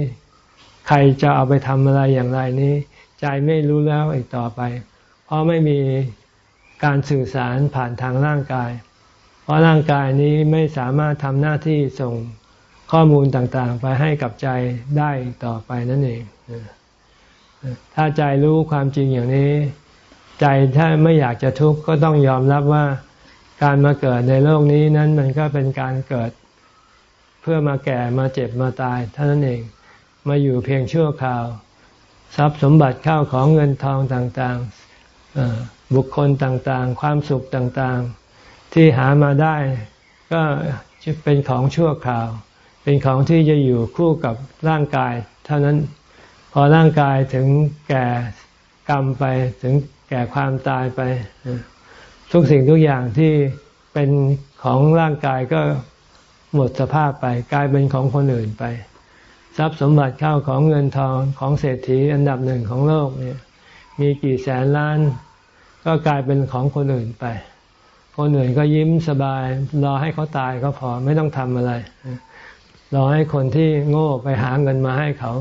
ใครจะเอาไปทำอะไรอย่างไรนี้ ใจไม่รู้แล้วอีกต่อไป เพราะไม่มีการสื่อสารผ่านทางร่างกาย เพราะร่างกายนี้ไม่สามารถทำหน้าที่ส่งข้อมูลต่างๆ ไปให้กับใจได้ต่อไปนั่นเอง ถ้าใจรู้ความจริงอย่างนี้ ใจถ้าไม่อยากจะทุกข์ก็ต้องยอมรับว่าการมาเกิดในโลกนี้นั้นมันก็เป็นการเกิดเพื่อมาแก่มาเจ็บมาตายเท่านั้นเองมาอยู่เพียงชั่วคราว ทรัพย์สมบัติข้าวของเงินทองต่างๆ บุคคลต่างๆ ความสุขต่างๆ ที่หามาได้ก็จะเป็นของชั่วคราว เป็นของที่จะอยู่คู่กับร่างกาย เท่านั้นพอร่างกายถึงแก่กรรมไปถึง ก่ความตายไป ทุกสิ่งทุกอย่างที่เป็นของร่างกายก็หมดสภาพไป กลายเป็นของคนอื่นไป ทรัพย์สมบัติเข้าของเงินทองของเศรษฐีอันดับหนึ่งของโลกเนี่ย มีกี่แสนล้าน ก็กลายเป็นของคนอื่นไป คนอื่นก็ยิ้มสบาย รอให้เขาตายก็พอไม่ต้องทำอะไรรอให้คนที่โง่ไปหาเงินมาให้เขา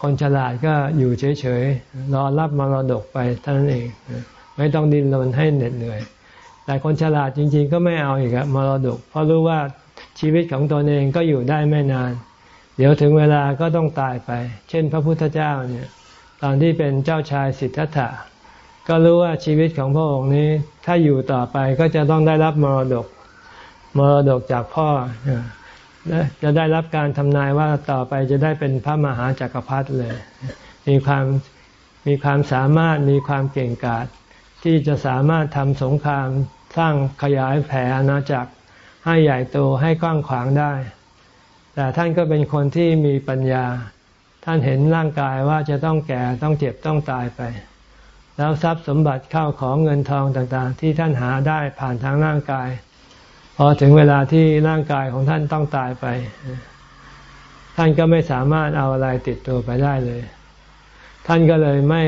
คนฉลาดก็อยู่เฉยๆ รอรับมรดกไปเท่านั้นเอง ไม่ต้องดิ้นรนให้เหน็ดเหนื่อย แต่คนฉลาดจริง ๆ ก็ไม่เอาอีกอะมรดก เพราะรู้ว่าชีวิตของตนเองก็อยู่ได้ไม่นาน เดี๋ยวถึงเวลาก็ต้องตายไป เช่น พระพุทธเจ้าเนี่ยตอนที่เป็นเจ้าชายสิทธัตถะก็รู้ว่าชีวิตของพระองค์นี้ถ้าอยู่ต่อไปก็จะต้องได้รับมรดก มรดกจากพ่อ จะได้รับการทำนายว่าต่อไปจะได้เป็นพระมหาจากักรพรรดิเลย มีความมีความสามารถมีความเก่งกาจที่จะสามารถทำสงครามสร้างขยายแผ่อาณาจักรให้ใหญ่โตให้กว้างขวางได้ แต่ท่านก็เป็นคนที่มีปัญญา ท่านเห็นร่างกายว่าจะต้องแก่ต้องเจ็บต้องตายไป แล้วทรัพย์สมบัติเข้าของเงินทองต่างๆ ที่ท่านหาได้ผ่านทางร่างกาย พอถึงเวลาที่ร่างกายของท่านต้องตายไป ท่านก็ไม่สามารถเอาอะไรติดตัวไปได้เลย ท่านก็เลยไม่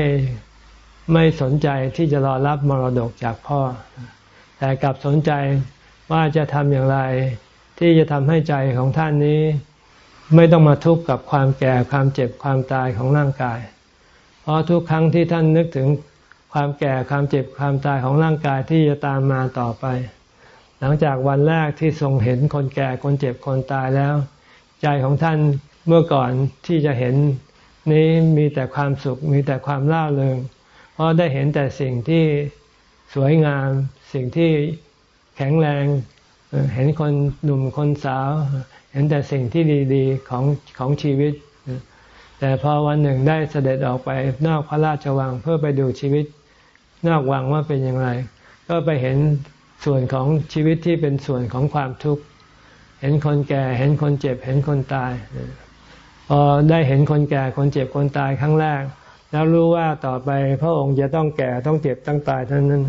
ไม่สนใจที่จะรอรับมรดกจากพ่อ แต่กลับสนใจว่าจะทำอย่างไร ที่จะทำให้ใจของท่านนี้ ไม่ต้องมาทุกข์กับความแก่ความเจ็บความตายของร่างกาย เพราะทุกครั้งที่ท่านนึกถึงความแก่ความเจ็บความตายของร่างกายที่จะตามมาต่อไป หลังจากวันแรกที่ทรงเห็นคนแก่คนเจ็บคนตายแล้ว ใจของท่านเมื่อก่อนที่จะเห็นนี้มีแต่ความสุขมีแต่ความล่าเริง เพราะได้เห็นแต่สิ่งที่สวยงาม สิ่งที่แข็งแรง เห็นคนหนุ่มคนสาว เห็นแต่สิ่งที่ดีๆของของชีวิต แต่พอวันหนึ่งได้เสด็จออกไปนอกพระราชวังเพื่อไปดูชีวิตนอกวังว่าเป็นอย่างไร ก็ไปเห็น ส่วนของชีวิตที่เป็นส่วนของความทุกข์ เห็นคนแก่ เห็นคนเจ็บ เห็นคนตาย พอได้เห็นคนแก่ คนเจ็บ คนตายครั้งแรก แล้วรู้ว่าต่อไปพระองค์จะต้องแก่ ต้องเจ็บ ต้องตายเท่านั้น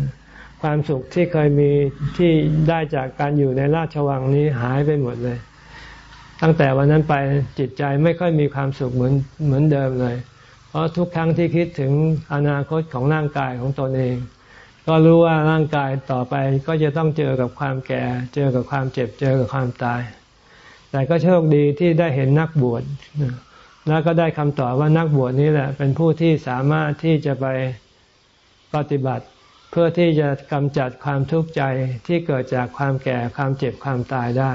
ความสุขที่เคยมีที่ได้จากการอยู่ในราชวังนี้หายไปหมดเลย ตั้งแต่วันนั้นไปจิตใจไม่ค่อยมีความสุขเหมือนเหมือนเดิมเลย เพราะทุกครั้งที่คิดถึงอนาคตของร่างกายของตนเอง ก็รู้ว่าร่างกายต่อไปก็จะต้องเจอกับความแก่ เจอกับความเจ็บ เจอกับความตาย แต่ก็โชคดีที่ได้เห็นนักบวชแล้วก็ได้คำตอบว่านักบวชนี้แหละ เป็นผู้ที่สามารถที่จะไปปฏิบัติ เพื่อที่จะกำจัดความทุกข์ใจที่เกิดจากความแก่ความเจ็บความตายได้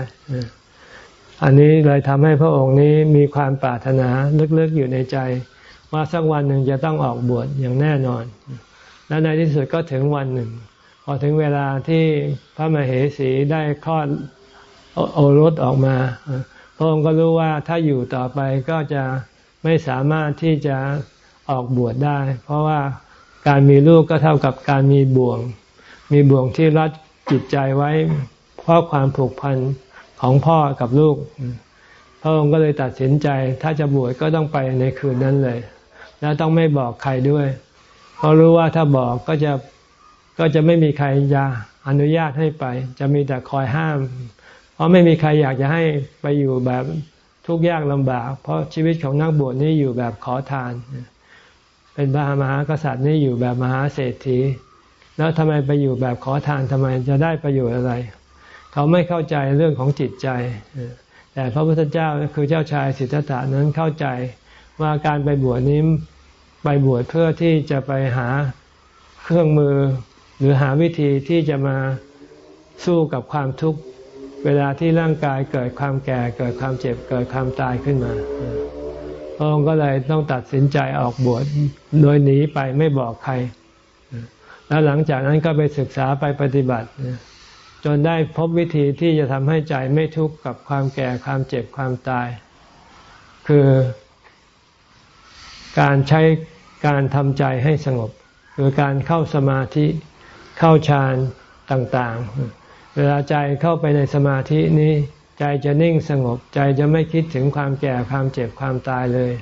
อันนี้เลยทำให้พระองค์นี้มีความปรารถนาลึกๆอยู่ในใจ ว่าสักวันหนึ่งจะต้องออกบวชอย่างแน่นอน และในที่สุดก็ถึงวันหนึ่งพพอถึงเวลาที่พระมเหสีได้คลอดโอรสออกมา พระองค์ก็รู้ว่าถ้าอยู่ต่อไปก็จะไม่สามารถที่จะออกบวชได้ เพราะว่าการมีลูกก็เท่ากับการมีบ่วง มีบ่วงที่รัดจิตใจไว้เพราะความผูกพันของพ่อกับลูก พระองค์ก็เลยตัดสินใจ ถ้าจะบวชก็ต้องไปในคืนนั้นเลย แล้วต้องไม่บอกใครด้วย เพราะรู้ว่าถ้าบอกก็จะก็จะไม่มีใครจะอนุญาตให้ไป จะมีแต่คอยห้าม เพราะไม่มีใครอยากจะให้ไปอยู่แบบทุกข์ยากลำบาก เพราะชีวิตของนักบวชนี่อยู่แบบขอทาน เป็นพระมหากษัตริย์นี่อยู่แบบมหาเศรษฐี แล้วทำไมไปอยู่แบบขอทานทำไมจะได้ประโยชน์อะไร เขาไม่เข้าใจเรื่องของจิตใจแต่พระพุทธเจ้าคือเจ้าชายสิทธัตถะนั้นเข้าใจว่าการไปบวชนี้ ไปบวชเพื่อที่จะไปหาเครื่องมือ หรือหาวิธีที่จะมาสู้กับความทุกข์เวลาที่ร่างกายเกิดความแก่ เกิดความเจ็บเกิดความตายขึ้นมาพระองค์ก็เลยต้องตัดสินใจออกบวชโดยหนีไปไม่บอกใคร แล้วหลังจากนั้นก็ไปศึกษาไปปฏิบัติ จนได้พบวิธีที่จะทำให้ใจไม่ทุกข์กับความแก่ความเจ็บความตาย คือ การใช้ การทำใจให้สงบคือการเข้าสมาธิเข้าฌานต่างๆ เวลาใจเข้าไปในสมาธินี้ ใจจะนิ่งสงบ ใจจะไม่คิดถึงความแก่ความเจ็บความตายเลย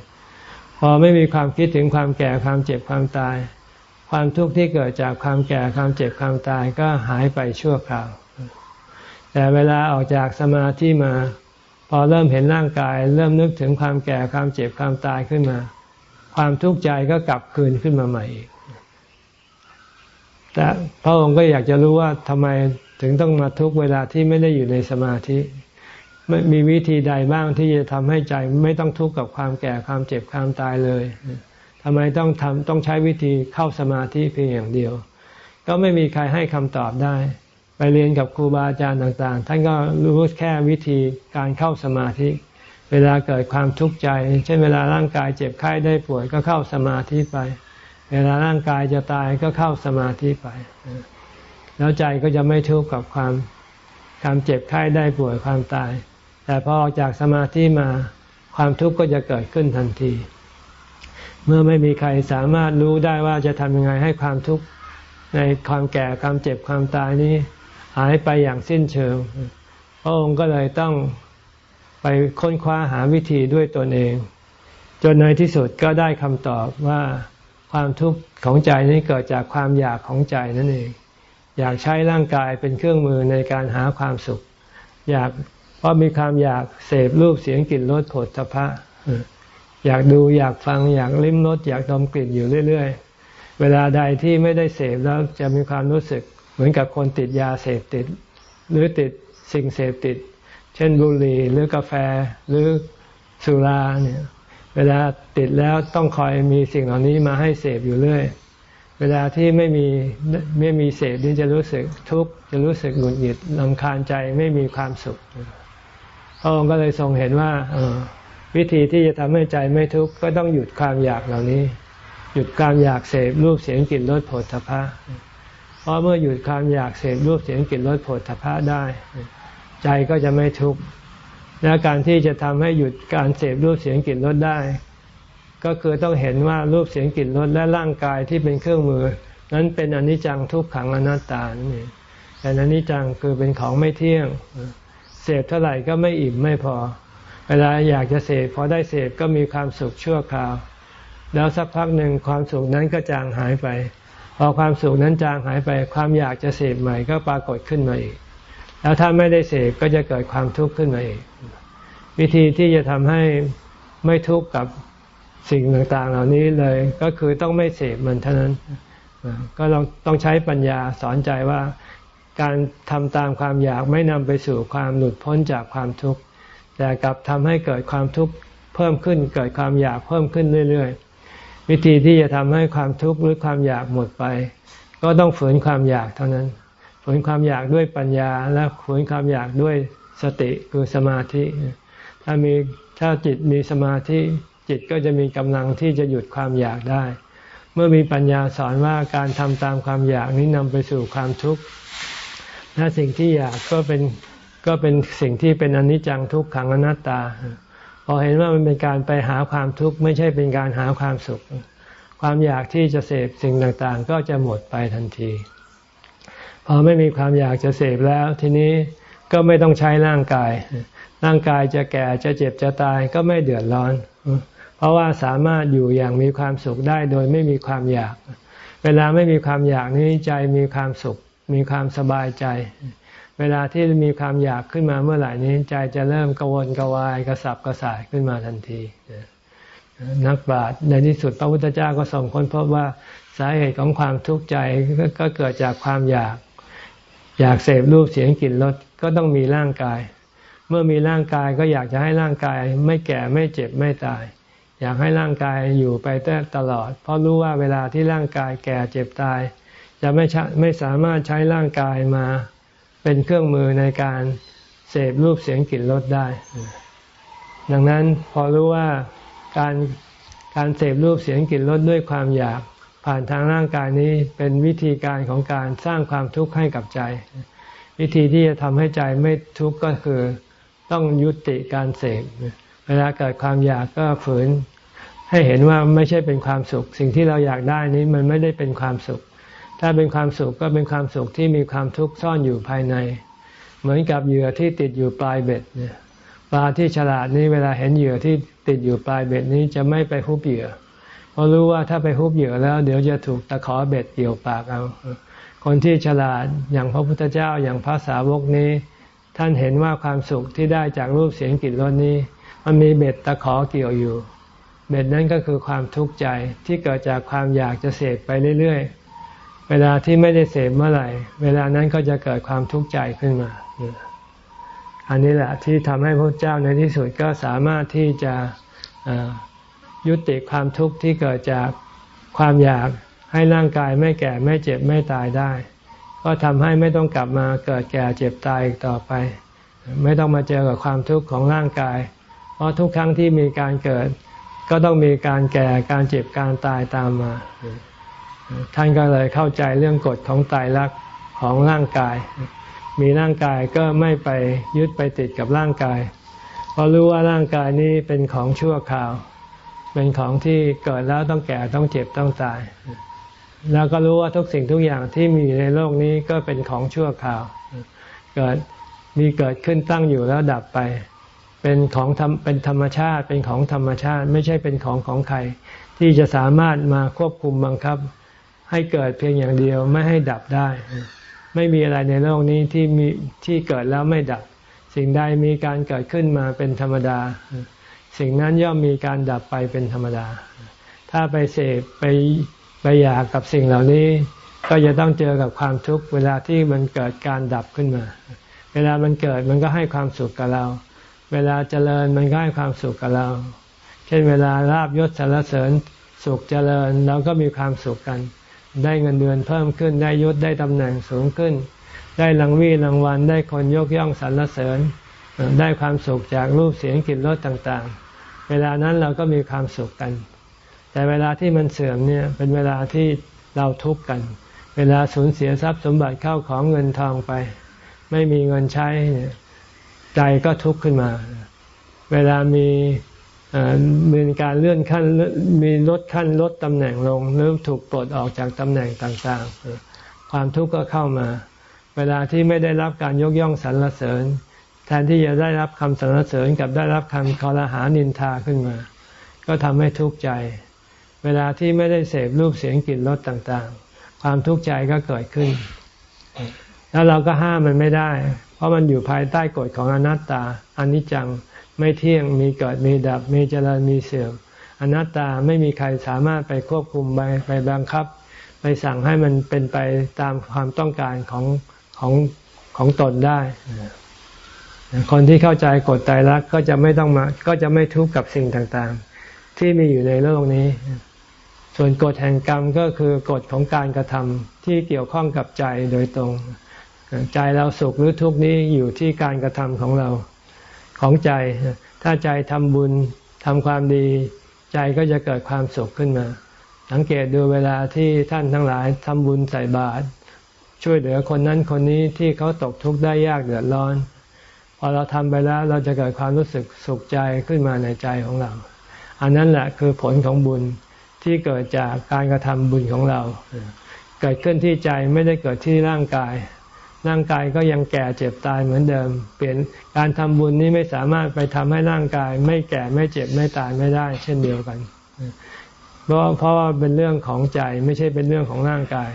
พอไม่มีความคิดถึงความแก่ความเจ็บความตาย ความทุกข์ที่เกิดจากความแก่ความเจ็บความตายก็หายไปชั่วคราว แต่เวลาออกจากสมาธิมา พอเริ่มเห็นร่างกาย เริ่มนึกถึงความแก่ความเจ็บความตายขึ้นมา ความทุกข์ใจก็กลับคืนขึ้นมาใหม่อีกแต่พระองค์ก็อยากจะรู้ว่าทำไมถึงต้องมาทุกเวลาที่ไม่ได้อยู่ในสมาธิไม่มีวิธีใดบ้างที่จะทำให้ใจไม่ต้องทุกข์กับความแก่ความเจ็บความตายเลยทำไมต้องทำต้องใช้วิธีเข้าสมาธิเพียงอย่างเดียว ก็ไม่มีใครให้คำตอบได้ ไปเรียนกับครูบาอาจารย์ต่าง ๆ ท่านก็รู้แค่วิธีการเข้าสมาธิ เวลาเกิดความทุกข์ใจ เช่นเวลาร่างกายเจ็บไข้ได้ป่วยก็เข้าสมาธิไป เวลาร่างกายจะตายก็เข้าสมาธิไป แล้วใจก็จะไม่ทุกข์กับความความเจ็บไข้ได้ป่วยความตาย แต่พอออกจากสมาธิมาความทุกข์ก็จะเกิดขึ้นทันที เมื่อไม่มีใครสามารถรู้ได้ว่าจะทำยังไงให้ความทุกข์ในความแก่ความเจ็บความตายนี้หายไปอย่างสิ้นเชิง พระองค์ก็เลยต้อง ไปค้นคว้าหาวิธีด้วยตนเอง จนในที่สุดก็ได้คำตอบว่าความทุกข์ของใจนี้เกิดจากความอยากของใจนั่นเอง อยากใช้ร่างกายเป็นเครื่องมือในการหาความสุข อยากเพราะมีความอยากเสพรูปเสียงกลิ่นรสผลพะอยากดูอยากฟังอยากลิ้มรสอยากดมกลิ่นอยู่เรื่อย ๆ เวลาใดที่ไม่ได้เสพแล้วจะมีความรู้สึกเหมือนกับคนติดยาเสพติด หรือติดสิ่งเสพติด เช่นบุหรี่หรือกาแฟหรือสุราเนี่ยเวลาติดแล้วต้องคอยมีสิ่งเหล่านี้มาให้เสพอยู่เรื่อย เวลาที่ไม่มีไม่มีเสพนี่จะรู้สึกทุกข์จะรู้สึกหงุดหงิดลำคาญใจไม่มีความสุขพระองค์ก็เลยทรงเห็นว่าวิธีที่จะทำให้ใจไม่ทุกข์ก็ต้องหยุดความอยากเหล่านี้ หยุดความอยากเสพรูปเสียงกลิ่นรสผลพะเพราะเมื่อหยุดความอยากเสพรูปเสียงกลิ่นรสผลพะได้ ใจก็จะไม่ทุกข์และการที่จะทำให้หยุดการเสพรูปเสียงกลิ่นรสได้ ก็คือต้องเห็นว่ารูปเสียงกลิ่นรสและร่างกายที่เป็นเครื่องมือ นั้นเป็นอนิจจังทุกขังอนัตตานี่แต่อนิจจังคือเป็นของไม่เที่ยงเสพเท่าไหร่ก็ไม่อิ่มไม่พอ เวลาอยากจะเสพพอได้เสพก็มีความสุขชั่วคราว แล้วสักพักหนึ่งความสุขนั้นก็จางหายไป พอความสุขนั้นจางหายไป ความอยากจะเสพใหม่ก็ปรากฏขึ้นมาอีก แล้วถ้าไม่ได้เสพก็จะเกิดความทุกข์ขึ้นมาเองวิธีที่จะทำให้ไม่ทุกข์กับสิ่งต่างๆ เหล่านี้เลยก็คือต้องไม่เสพมันเท่านั้น ก็ต้องต้องใช้ปัญญาสอนใจว่าการทำตามความอยากไม่นำไปสู่ความหลุดพ้นจากความทุกข์แต่กลับทำให้เกิดความทุกข์เพิ่มขึ้นเกิดความอยากเพิ่มขึ้นเรื่อยๆ วิธีที่จะทำให้ความทุกข์หรือความอยากหมดไป ก็ต้องฝืนความอยากเท่านั้น ฝืนความอยากด้วยปัญญา และฝืนความอยากด้วยสติคือสมาธิ ถ้ามีถ้าจิตมีสมาธิจิตก็จะมีกำลังที่จะหยุดความอยากได้ เมื่อมีปัญญาสอนว่าการทำตามความอยากนี้นำไปสู่ความทุกข์และสิ่งที่อยากก็เป็นก็เป็นสิ่งที่เป็นอนิจจังทุกขังอนัตตา พอเห็นว่ามันเป็นการไปหาความทุกข์ไม่ใช่เป็นการหาความสุข ความอยากที่จะเสพสิ่งต่างๆ ก็จะหมดไปทันที พอไม่มีความอยากจะเสพแล้ว ทีนี้ก็ไม่ต้องใช้ร่างกาย ร่างกายจะแก่จะเจ็บจะตายก็ไม่เดือดร้อน เพราะว่าสามารถอยู่อย่างมีความสุขได้โดยไม่มีความอยาก เวลาไม่มีความอยากนี้ใจมีความสุข มีความสบายใจ เวลาที่มีความอยากขึ้นมาเมื่อไหร่นี้ใจจะเริ่มกวนกวายกระสับกระส่ายขึ้นมาทันทีนักปราชญ์ในที่สุดพระพุทธเจ้าก็ส่งค้นพบว่าสาเหตุของความทุกข์ใจก็เกิดจากความอยาก อยากเสพรูปเสียงกลิ่นรสก็ต้องมีร่างกาย เมื่อมีร่างกายก็อยากจะให้ร่างกายไม่แก่ไม่เจ็บไม่ตาย อยากให้ร่างกายอยู่ไปตลอด เพราะรู้ว่าเวลาที่ร่างกายแก่เจ็บตาย จะไม่ไม่สามารถใช้ร่างกายมาเป็นเครื่องมือในการเสพรูปเสียงกลิ่นรสได้ ดังนั้นพอรู้ว่าการการเสพรูปเสียงกลิ่นรสด้วยความอยาก ผ่านทางร่างกายนี้เป็นวิธีการของการสร้างความทุกข์ให้กับใจ วิธีที่จะทำให้ใจไม่ทุกข์ก็คือต้องยุติการเสพเวลาเกิดความอยากก็ฝืน ให้เห็นว่าไม่ใช่เป็นความสุข สิ่งที่เราอยากได้นี้มันไม่ได้เป็นความสุข ถ้าเป็นความสุขก็เป็นความสุขที่มีความทุกข์ซ่อนอยู่ภายใน เหมือนกับเหยื่อที่ติดอยู่ปลายเบ็ดปลาที่ฉลาดนี้เวลาเห็นเหยื่อที่ติดอยู่ปลายเบ็ดนี้จะไม่ไปฮุบเหยื่อ เพราะรู้ว่าถ้าไปฮุบเหยื่อแล้ว เดี๋ยวจะถูกตะขอเบ็ดเกี่ยวปากเอา คนที่ฉลาดอย่างพระพุทธเจ้าอย่างพระสาวกนี้ ท่านเห็นว่าความสุขที่ได้จากรูปเสียงกลิ่นรสนี้ มันมีเบ็ดตะขอเกี่ยวอยู่ เบ็ดนั้นก็คือความทุกข์ใจที่เกิดจากความอยากจะเสพไปเรื่อยๆ เวลาที่ไม่ได้เสพเมื่อไหร่ เวลานั้นก็จะเกิดความทุกข์ใจขึ้นมาอันนี้แหละที่ทำให้พระเจ้าในที่สุดก็สามารถที่จะ ยุติความทุกข์ที่เกิดจากความอยากให้ร่างกายไม่แก่ไม่เจ็บไม่ตายได้ ก็ทำให้ไม่ต้องกลับมาเกิดแก่เจ็บตายอีกต่อไป ไม่ต้องมาเจอกับความทุกข์ของร่างกาย เพราะทุกครั้งที่มีการเกิด ก็ต้องมีการแก่การเจ็บการตายตามมา ท่านก็เลยเข้าใจเรื่องกฎของตายรักของร่างกาย มีร่างกายก็ไม่ไปยึดไปติดกับร่างกาย เพราะรู้ว่าร่างกายนี้เป็นของชั่วคราว เป็นของที่เกิดแล้วต้องแก่ต้องเจ็บต้องตาย แล้วก็รู้ว่าทุกสิ่งทุกอย่างที่มีในโลกนี้ก็เป็นของชั่วคราว เกิดมีเกิดขึ้นตั้งอยู่แล้วดับไป เป็นของเป็นธรรมชาติ เป็นของธรรมชาติ ไม่ใช่เป็นของของใคร ที่จะสามารถมาควบคุมบังคับ ให้เกิดเพียงอย่างเดียวไม่ให้ดับได้ ไม่มีอะไรในโลกนี้ที่มีที่เกิดแล้วไม่ดับ สิ่งใดมีการเกิดขึ้นมาเป็นธรรมดา สิ่งนั้นย่อมมีการดับไปเป็นธรรมดา ถ้าไปเสพไปไปอยากกับสิ่งเหล่านี้ ก็จะต้องเจอกับความทุกข์เวลาที่มันเกิดการดับขึ้นมา เวลามันเกิดมันก็ให้ความสุขกับเรา เวลาเจริญมันก็ให้ความสุขกับเรา เช่นเวลาลาบยศสารเสริญสุขเจริญเราก็มีความสุขกัน ได้เงินเดือนเพิ่มขึ้นได้ยศได้ตำแหน่งสูงขึ้น ได้รางวีรางวัลได้คนยกย่องสรรเสริญ ได้ความสุขจากรูปเสียงกลิ่นรสต่างๆ เวลานั้นเราก็มีความสุขกัน แต่เวลาที่มันเสื่อมเนี่ยเป็นเวลาที่เราทุกข์กัน เวลาสูญเสียทรัพย์สมบัติเข้าของเงินทองไป ไม่มีเงินใช้ใจก็ทุกข์ขึ้นมา เวลามีมีการเลื่อนขั้นมีลดขั้นลดตำแหน่งลงหรือถูกปลดออกจากตำแหน่งต่างๆ ความทุกข์ก็เข้ามา เวลาที่ไม่ได้รับการยกย่องสรรเสริญ แทนที่จะได้รับคำสรรเสริญกับได้รับคำคอรหานินทาขึ้นมา ก็ทำให้ทุกข์ใจ เวลาที่ไม่ได้เสพรูปเสียงกลิ่นรสต่างๆ ความทุกข์ใจก็เกิดขึ้น แล้วเราก็ห้ามมันไม่ได้ เพราะมันอยู่ภายใต้กฎของอนัตตาอนิจจังไม่เที่ยงมีเกิดมีดับ มีเจริญมีเสื่อมอนัตตาไม่มีใครสามารถไปควบคุมไปไปบังคับ ไปสั่งให้มันเป็นไปตามความต้องการของของของตนได้ คนที่เข้าใจกฎไตรลักก็จะไม่ต้องมาก็จะไม่ทุกข์กับสิ่งต่างๆ ที่มีอยู่ในโลกนี้ ส่วนกฎแห่งกรรมก็คือกฎของการกระทำที่เกี่ยวข้องกับใจโดยตรง ใจเราสุขหรือทุกข์นี้อยู่ที่การกระทำของเราของใจ ถ้าใจทำบุญทำความดี ใจก็จะเกิดความสุขขึ้นมา สังเกตดูเวลาที่ท่านทั้งหลายทำบุญใส่บาตรช่วยเหลือคนนั้นคนนี้ที่เขาตกทุกข์ได้ยากเดือดร้อน อเราทำไปแล้วเราจะเกิดความรู้สึกสุขใจขึ้นมาในใจของเรา อันนั้นแหละคือผลของบุญที่เกิดจากการกระทำบุญของเรา เกิดขึ้นที่ใจไม่ได้เกิดที่ร่างกาย ร่างกายก็ยังแก่เจ็บตายเหมือนเดิม เปลี่ยนการทำบุญนี้ไม่สามารถไปทำให้ร่างกาย ไม่แก่ไม่เจ็บไม่ตายไม่ได้ เช่นเดียวกัน เพราะเพราะว่าเป็นเรื่องของใจไม่ใช่เป็นเรื่องของร่างกาย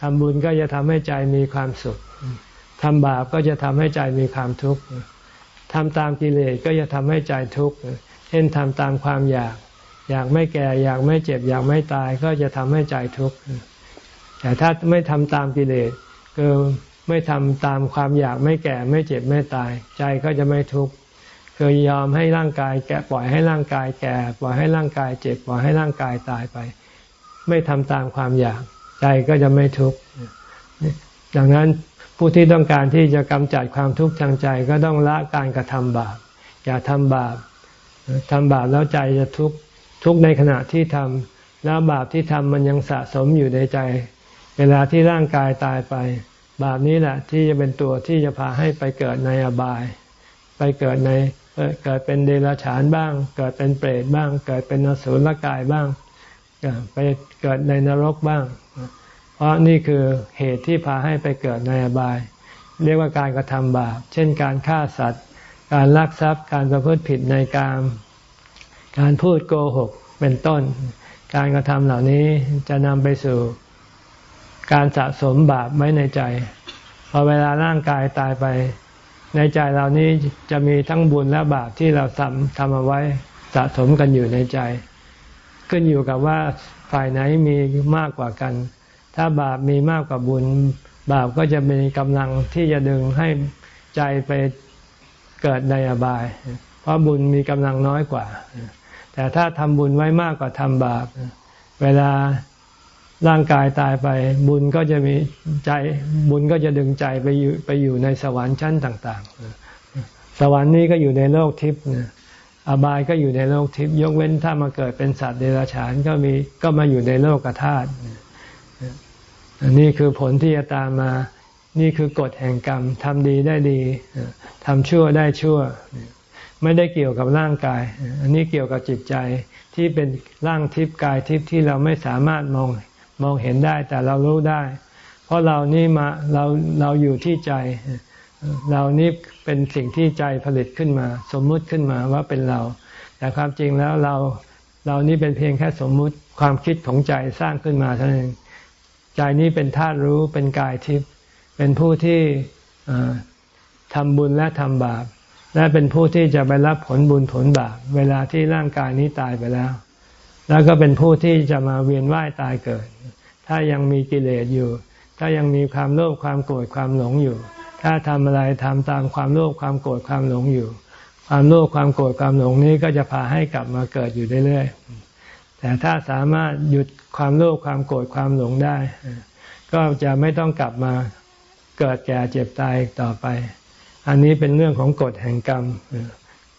ทำบุญก็จะทำให้ใจมีความสุข ทำบาปก็จะทำให้ใจมีความทุกข์ทำตามกิเลสก็จะทำให้ใจทุกข์เช่นทำตามความอยาก อยากไม่แก่อยากไม่เจ็บอยากไม่ตายก็จะทำให้ใจทุกข์แต่ถ้าไม่ทำตามกิเลสคือไม่ทำตามความอยากไม่แก่ไม่เจ็บไม่ตาย ใจก็จะไม่ทุกข์คือยอมให้ร่างกายแก่ปล่อยให้ร่างกายแก่ปล่อยให้ร่างกายเจ็บปล่อยให้ร่างกายตายไป ไม่ทำตามความอยาก ใจก็จะไม่ทุกข์ดังนั้น ผู้ที่ต้องการที่จะกำจัดความทุกข์ทางใจก็ต้องละการกระทำบาป อย่าทำบาปทำบาปแล้วใจจะทุกข์ทุกข์ในขณะที่ทำแล้วบาปที่ทำมันยังสะสมอยู่ในใจ เวลาที่ร่างกายตายไป บาปนี้แหละที่จะเป็นตัวที่จะพาให้ไปเกิดในอบาย ไปเกิดในเกิดเป็นเดรัจฉานบ้าง เกิดเป็นเปรตบ้าง เกิดเป็นนสุลกายบ้าง ไปเกิดในนรกบ้าง ราะนี่คือเหตุที่พาให้ไปเกิดในอบาย เรียกว่าการกระทำบาป เช่นการฆ่าสัตว์ การลักทรัพย์ การประพฤติผิดในการการพูดโกหกเป็นต้น การกระทำเหล่านี้จะนำไปสู่การสะสมบาปไว้ในใจ พอเวลาร่างกายตายไป ในใจเรานี้จะมีทั้งบุญและบาปที่เราทำทำเอาไว้สะสมกันอยู่ในใจ ขึ้นอยู่กับว่าฝ่ายไหนมีมากกว่ากัน ถ้าบาปมีมากกว่าบุญ บาปก็จะมีกำลังที่จะดึงให้ใจไปเกิดในอบาย เพราะบุญมีกำลังน้อยกว่า แต่ถ้าทำบุญไว้มากกว่าทำบาป เวลาร่างกายตายไป บุญก็จะมีใจบุญก็จะดึงใจไปอยู่ไปอยู่ในสวรรค์ชั้นต่าง ๆ สวรรค์นี้ก็อยู่ในโลกทิพย์อบายก็อยู่ในโลกทิพย์ยกเว้นถ้ามาเกิดเป็นสัตว์เดรัจฉานก็มีก็มาอยู่ในโลกธาตุ นี่คือผลที่จะตามมา นี่คือกฎแห่งกรรมทำดีได้ดีทำชั่วได้ชั่ว ไม่ได้เกี่ยวกับร่างกาย อันนี้เกี่ยวกับจิตใจที่เป็นร่างทิพย์กายทิพย์ที่เราไม่สามารถมองมองเห็นได้แต่เรารู้ได้ เพราะเรานี่มาเราเราอยู่ที่ใจ เรานี้เป็นสิ่งที่ใจผลิตขึ้นมา สมมุติขึ้นมาว่าเป็นเรา แต่ความจริงแล้วเราเรานี้เป็นเพียงแค่สมมุติความคิดของใจสร้างขึ้นมาเท่านั้น ใจนี้เป็นธาตุรู้เป็นกายทิพย์เป็นผู้ที่ทำบุญและทำบาป และเป็นผู้ที่จะไปรับผลบุญผลบาป เวลาที่ร่างกายนี้ตายไปแล้ว แล้วก็เป็นผู้ที่จะมาเวียนว่ายตายเกิด ถ้ายังมีกิเลสอยู่ ถ้ายังมีความโลภความโกรธความหลงอยู่ ถ้าทำอะไรทำตามความโลภความโกรธความหลงอยู่ ความโลภความโกรธความหลงนี้ก็จะพาให้กลับมาเกิดอยู่เรื่อยๆ แต่ถ้าสามารถหยุดความโลภความโกรธความหลงได้ ก็จะไม่ต้องกลับมาเกิดแก่เจ็บตายต่อไป อันนี้เป็นเรื่องของกฎแห่งกรรม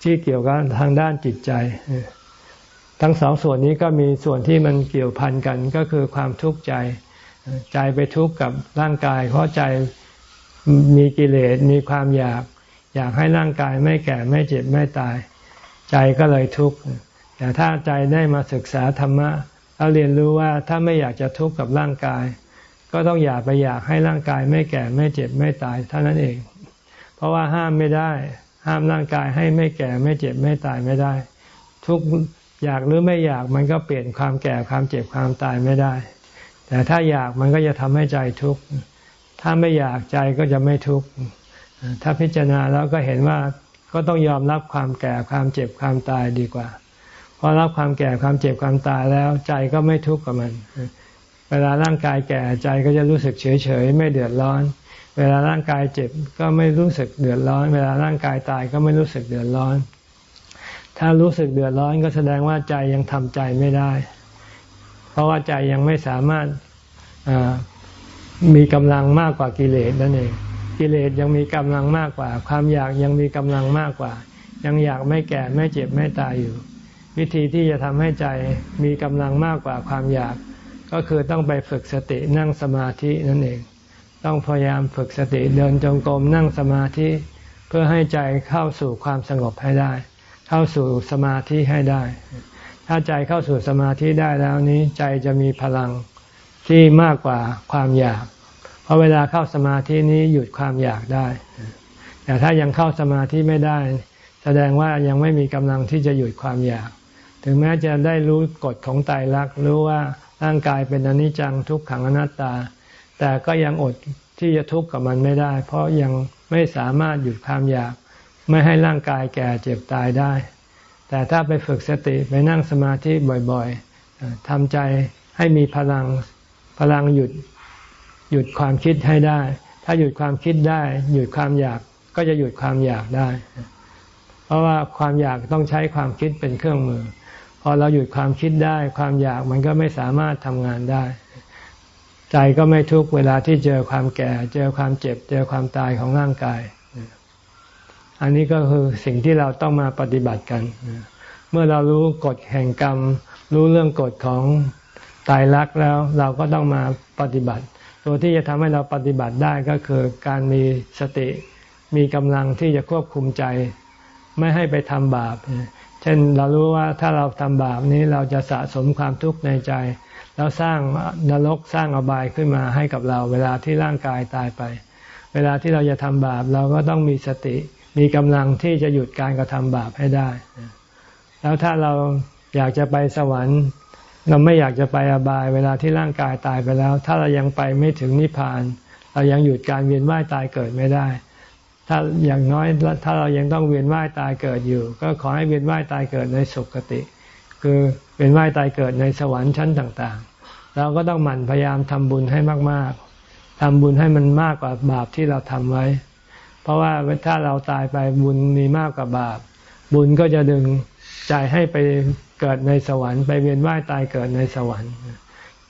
ที่เกี่ยวกับทางด้านจิตใจ ทั้งสองส่วนนี้ก็มีส่วนที่มันเกี่ยวพันกันก็คือความทุกข์ใจ ใจไปทุกข์กับร่างกาย เพราะใจมีกิเลสมีความอยาก อยากให้ร่างกายไม่แก่ไม่เจ็บไม่ตาย ใจก็เลยทุกข์ แต่ถ้าใจได้มาศึกษาธรรมะแล้วเรียนรู้ว่าถ้าไม่อยากจะทุกข์กับร่างกาย ก็ต้องอย่าไปอยากให้ร่างกายไม่แก่ไม่เจ็บไม่ตายเท่านั้นเอง เพราะว่าห้ามไม่ได้ ห้ามร่างกายให้ไม่แก่ไม่เจ็บไม่ตายไม่ได้ ทุกอยากหรือไม่อยากมันก็เปลี่ยนความแก่ความเจ็บความตายไม่ได้ แต่ถ้าอยากมันก็จะทำให้ใจทุกข์ถ้าไม่อยากใจก็จะไม่ทุกข์ถ้าพิจารณาแล้วก็เห็นว่าก็ต้องยอมรับความแก่ความเจ็บความตายดีกว่า พราะรับความแก่ความเจ็บความตายแล้ว ใจก็ไม่ทุกข์กับมัน เวลาร่างกายแก่ใจก็จะรู้สึกเฉยเฉยไม่เดือดร้อน เวลาร่างกายเจ็บก็ไม่รู้สึกเดือดร้อน เวลาร่างกายตายก็ไม่รู้สึกเดือดร้อน ถ้ารู้สึกเดือดร้อนก็แสดงว่าใจยังทำใจไม่ได้ เพราะว่าใจยังไม่สามารถมีกำลังมากกว่ากิเลสนั่นเองกิเลสยังมีกำลังมากกว่า ความอยากยังมีกำลังมากกว่า ยังอยากไม่แก่ไม่เจ็บไม่ตายอยู่ วิธีที่จะทำให้ใจมีกำลังมากกว่าความอยาก ก็คือต้องไปฝึกสตินั่งสมาธินั่นเอง ต้องพยายามฝึกสติเดินจงกรมนั่งสมาธิ เพื่อให้ใจเข้าสู่ความสงบให้ได้ เข้าสู่สมาธิให้ได้ ถ้าใจเข้าสู่สมาธิได้แล้วนี้ ใจจะมีพลังที่มากกว่าความอยาก เพราะเวลาเข้าสมาธินี้หยุดความอยากได้แต่ถ้ายังเข้าสมาธิไม่ได้ แสดงว่ายังไม่มีกำลังที่จะหยุดความอยาก ถึงแม้จะได้รู้กฎของไตรลักรู้ว่าร่างกายเป็นอนิจจังทุกขังอนัตตา แต่ก็ยังอดที่จะทุกข์กับมันไม่ได้ เพราะยังไม่สามารถหยุดความอยาก ไม่ให้ร่างกายแก่เจ็บตายได้ แต่ถ้าไปฝึกสติไปนั่งสมาธิบ่อยๆทำใจให้มีพลังพลังหยุดหยุดความคิดให้ได้ ถ้าหยุดความคิดได้ หยุดความอยากก็จะหยุดความอยากได้ เพราะว่าความอยากต้องใช้ความคิดเป็นเครื่องมือ พอเราหยุดความคิดได้ความอยากมันก็ไม่สามารถทำงานได้ ใจก็ไม่ทุกเวลาที่เจอความแก่ เจอความเจ็บ เจอความตายของร่างกาย อันนี้ก็คือสิ่งที่เราต้องมาปฏิบัติกัน เมื่อเรารู้กฎแห่งกรรม รู้เรื่องกฎของตายรักแล้วเราก็ต้องมาปฏิบัติ ตัวที่จะทำให้เราปฏิบัติได้ก็คือการมีสติมีกำลังที่จะควบคุมใจ ไม่ให้ไปทำบาป เช่นเรารู้ว่าถ้าเราทำบาปนี้เราจะสะสมความทุกข์ในใจ แล้วสร้างนรกสร้างอบายขึ้นมาให้กับเรา เวลาที่ร่างกายตายไป เวลาที่เราจะทำบาปเราก็ต้องมีสติ มีกำลังที่จะหยุดการกระทำบาปให้ได้ แล้วถ้าเราอยากจะไปสวรรค์ เราไม่อยากจะไปอบาย เวลาที่ร่างกายตายไปแล้ว ถ้าเรายังไปไม่ถึงนิพพาน เรายังหยุดการเวียนว่ายตายเกิดไม่ได้ ถ้าอย่างน้อยถ้าเรายังต้องเวียนว่ายตายเกิดอยู่ ก็ขอให้เวียนว่ายตายเกิดในสุคติ คือเวียนว่ายตายเกิดในสวรรค์ชั้นต่างๆ เราก็ต้องหมั่นพยายามทำบุญให้มากๆทำบุญให้มันมากกว่าบาปที่เราทำไว้ เพราะว่าถ้าเราตายไปบุญมีมากกว่าบาป บุญก็จะดึงใจให้ไปเกิดในสวรรค์ไปเวียนว่ายตายเกิดในสวรรค์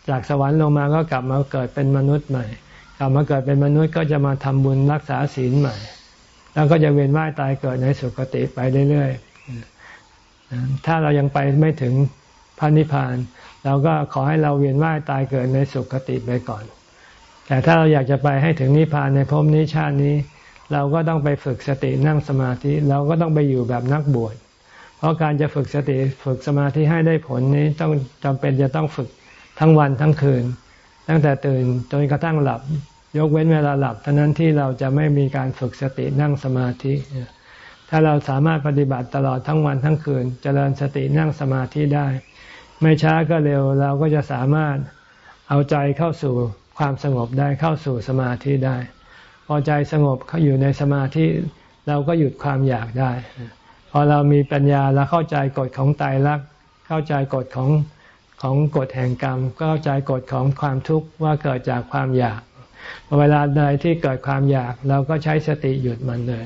จากสวรรค์ลงมาก็กลับมาเกิดเป็นมนุษย์ใหม่ กลับมาเกิดเป็นมนุษย์ก็จะมาทำบุญรักษาศีลใหม่ แล้วก็จะเวียนว่ายตายเกิดในสุคติไปเรื่อยๆ ถ้าเรายังไปไม่ถึงพระนิพพาน เราก็ขอให้เราเวียนว่ายตายเกิดในสุคติไปก่อน แต่ถ้าเราอยากจะไปให้ถึงนิพพานในภพนี้ชาตินี้ เราก็ต้องไปฝึกสตินั่งสมาธิ เราก็ต้องไปอยู่แบบนักบวช เพราะการจะฝึกสติฝึกสมาธิให้ได้ผลนี้ต้องจำเป็นจะต้องฝึกทั้งวันทั้งคืน ตั้งแต่ตื่นจนกระทั่งหลับ ยกเว้นเวลาหลับเท่านั้นที่เราจะไม่มีการฝึกสตินั่งสมาธิ ถ้าเราสามารถปฏิบัติตลอดทั้งวันทั้งคืนจเจริญสตินั่งสมาธิได้ ไม่ช้าก็เร็วเราก็จะสามารถเอาใจเข้าสู่ความสงบได้เข้าสู่สมาธิได้ พอใจสงบเขาอยู่ในสมาธิเราก็หยุดความอยากได้ พอเรามีปัญญาแล้วเข้าใจกฎของตายรักเข้าใจกฎของของกฎแห่งกรรมเข้าใจกฎของความทุกข์ว่าเกิดจากความอยาก เวลาใดที่เกิดความอยากเราก็ใช้สติหยุดมันเลย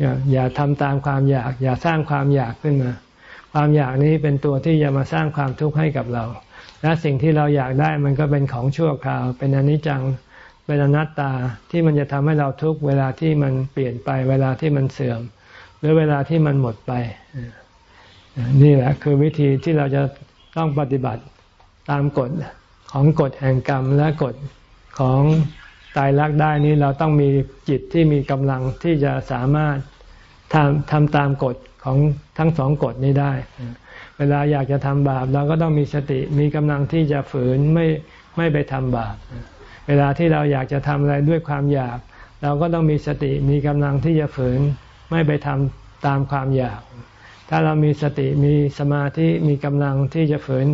อย่าอย่าทำตามความอยาก อย่าสร้างความอยากขึ้นมา ความอยากนี้เป็นตัวที่จะมาสร้างความทุกข์ให้กับเรา และสิ่งที่เราอยากได้มันก็เป็นของชั่วคราว เป็นอนิจจังเป็นอนัตตาที่มันจะทำให้เราทุกข์เวลาที่มันเปลี่ยนไป เวลาที่มันเสื่อม หรือเวลาที่มันหมดไป นี่แหละคือวิธีที่เราจะต้องปฏิบัติตามกฎของกฎแห่งกรรมและกฎ ของตายรักได้นี้เราต้องมีจิตที่มีกำลังที่จะสามารถทำทำตามกฎของทั้งสองกฎนี้ได้ เวลาอยากจะทำบาปเราก็ต้องมีสติมีกำลังที่จะฝืนไม่ไม่ไปทำบาป เวลาที่เราอยากจะทำอะไรด้วยความอยาก เราก็ต้องมีสติมีกำลังที่จะฝืนไม่ไปทำตามความอยาก ถ้าเรามีสติมีสมาธิมีกำลังที่จะฝืน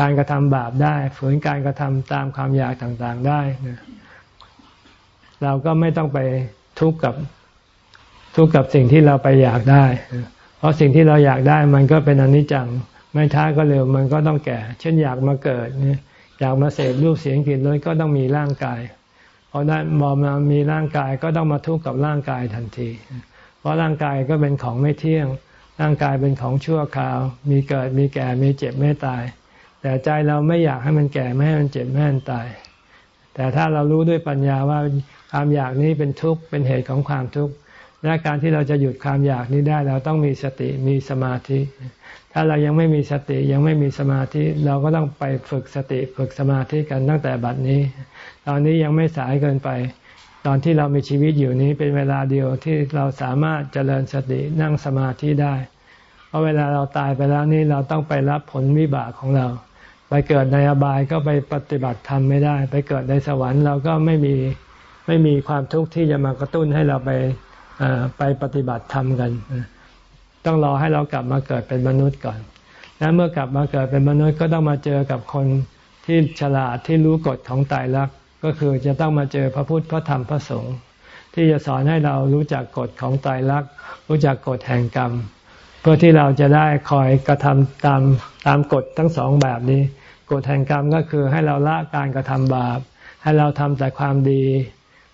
การกระทำบาปได้ ฝืนการกระทำตามความอยากต่างๆได้เราก็ไม่ต้องไปทุกข์กับทุกข์กับสิ่งที่เราไปอยากได้ เพราะสิ่งที่เราอยากได้มันก็เป็นอนิจจัง ไม่ช้าก็เร็วมันก็ต้องแก่ เช่นอยากมาเกิดเนี่ยอยากมาเสพรูปเสียงกลิ่นรสก็ต้องมีร่างกายพอได้มอมามีร่างกายก็ต้องมาทุกข์กับร่างกายทันที เพราะร่างกายก็เป็นของไม่เที่ยง ร่างกายเป็นของชั่วคราว มีเกิดมีแก่มีเจ็บไม่ตาย แต่ใจเราไม่อยากให้มันแก่ไม่ให้มันเจ็บไม่ให้มันตาย แต่ถ้าเรารู้ด้วยปัญญาว่าความอยากนี้เป็นทุกข์เป็นเหตุของความทุกข์และการที่เราจะหยุดความอยากนี้ได้ เราต้องมีสติมีสมาธิ ถ้าเรายังไม่มีสติยังไม่มีสมาธิ เราก็ต้องไปฝึกสติฝึกสมาธิกันตั้งแต่บัดนี้ ตอนนี้ยังไม่สายเกินไป ตอนที่เรามีชีวิตอยู่นี้เป็นเวลาเดียวที่เราสามารถเจริญสตินั่งสมาธิได้ เพราะเวลาเราตายไปแล้วนี่เราต้องไปรับผลวิบากของเรา ไปเกิดในอบายก็ไปปฏิบัติธรรมไม่ได้ ไปเกิดในสวรรค์เราก็ไม่มีไม่มีความทุกข์ที่จะมากระตุ้นให้เราไปไปปฏิบัติธรรมกัน ต้องรอให้เรากลับมาเกิดเป็นมนุษย์ก่อน แล้วเมื่อกลับมาเกิดเป็นมนุษย์ก็ต้องมาเจอกับคนที่ฉลาดที่รู้กฎของตายรักก็คือจะต้องมาเจอพระพุทธพระธรรมพระสงฆ์ที่จะสอนให้เรารู้จักกฎของตายรักรู้จักกฎแห่งกรรม เพื่อที่เราจะได้คอยกระทำตามตามกฎทั้งสองแบบนี้ กฎแห่งกรรมก็คือให้เราละการกระทำบาป ให้เราทำแต่ความดี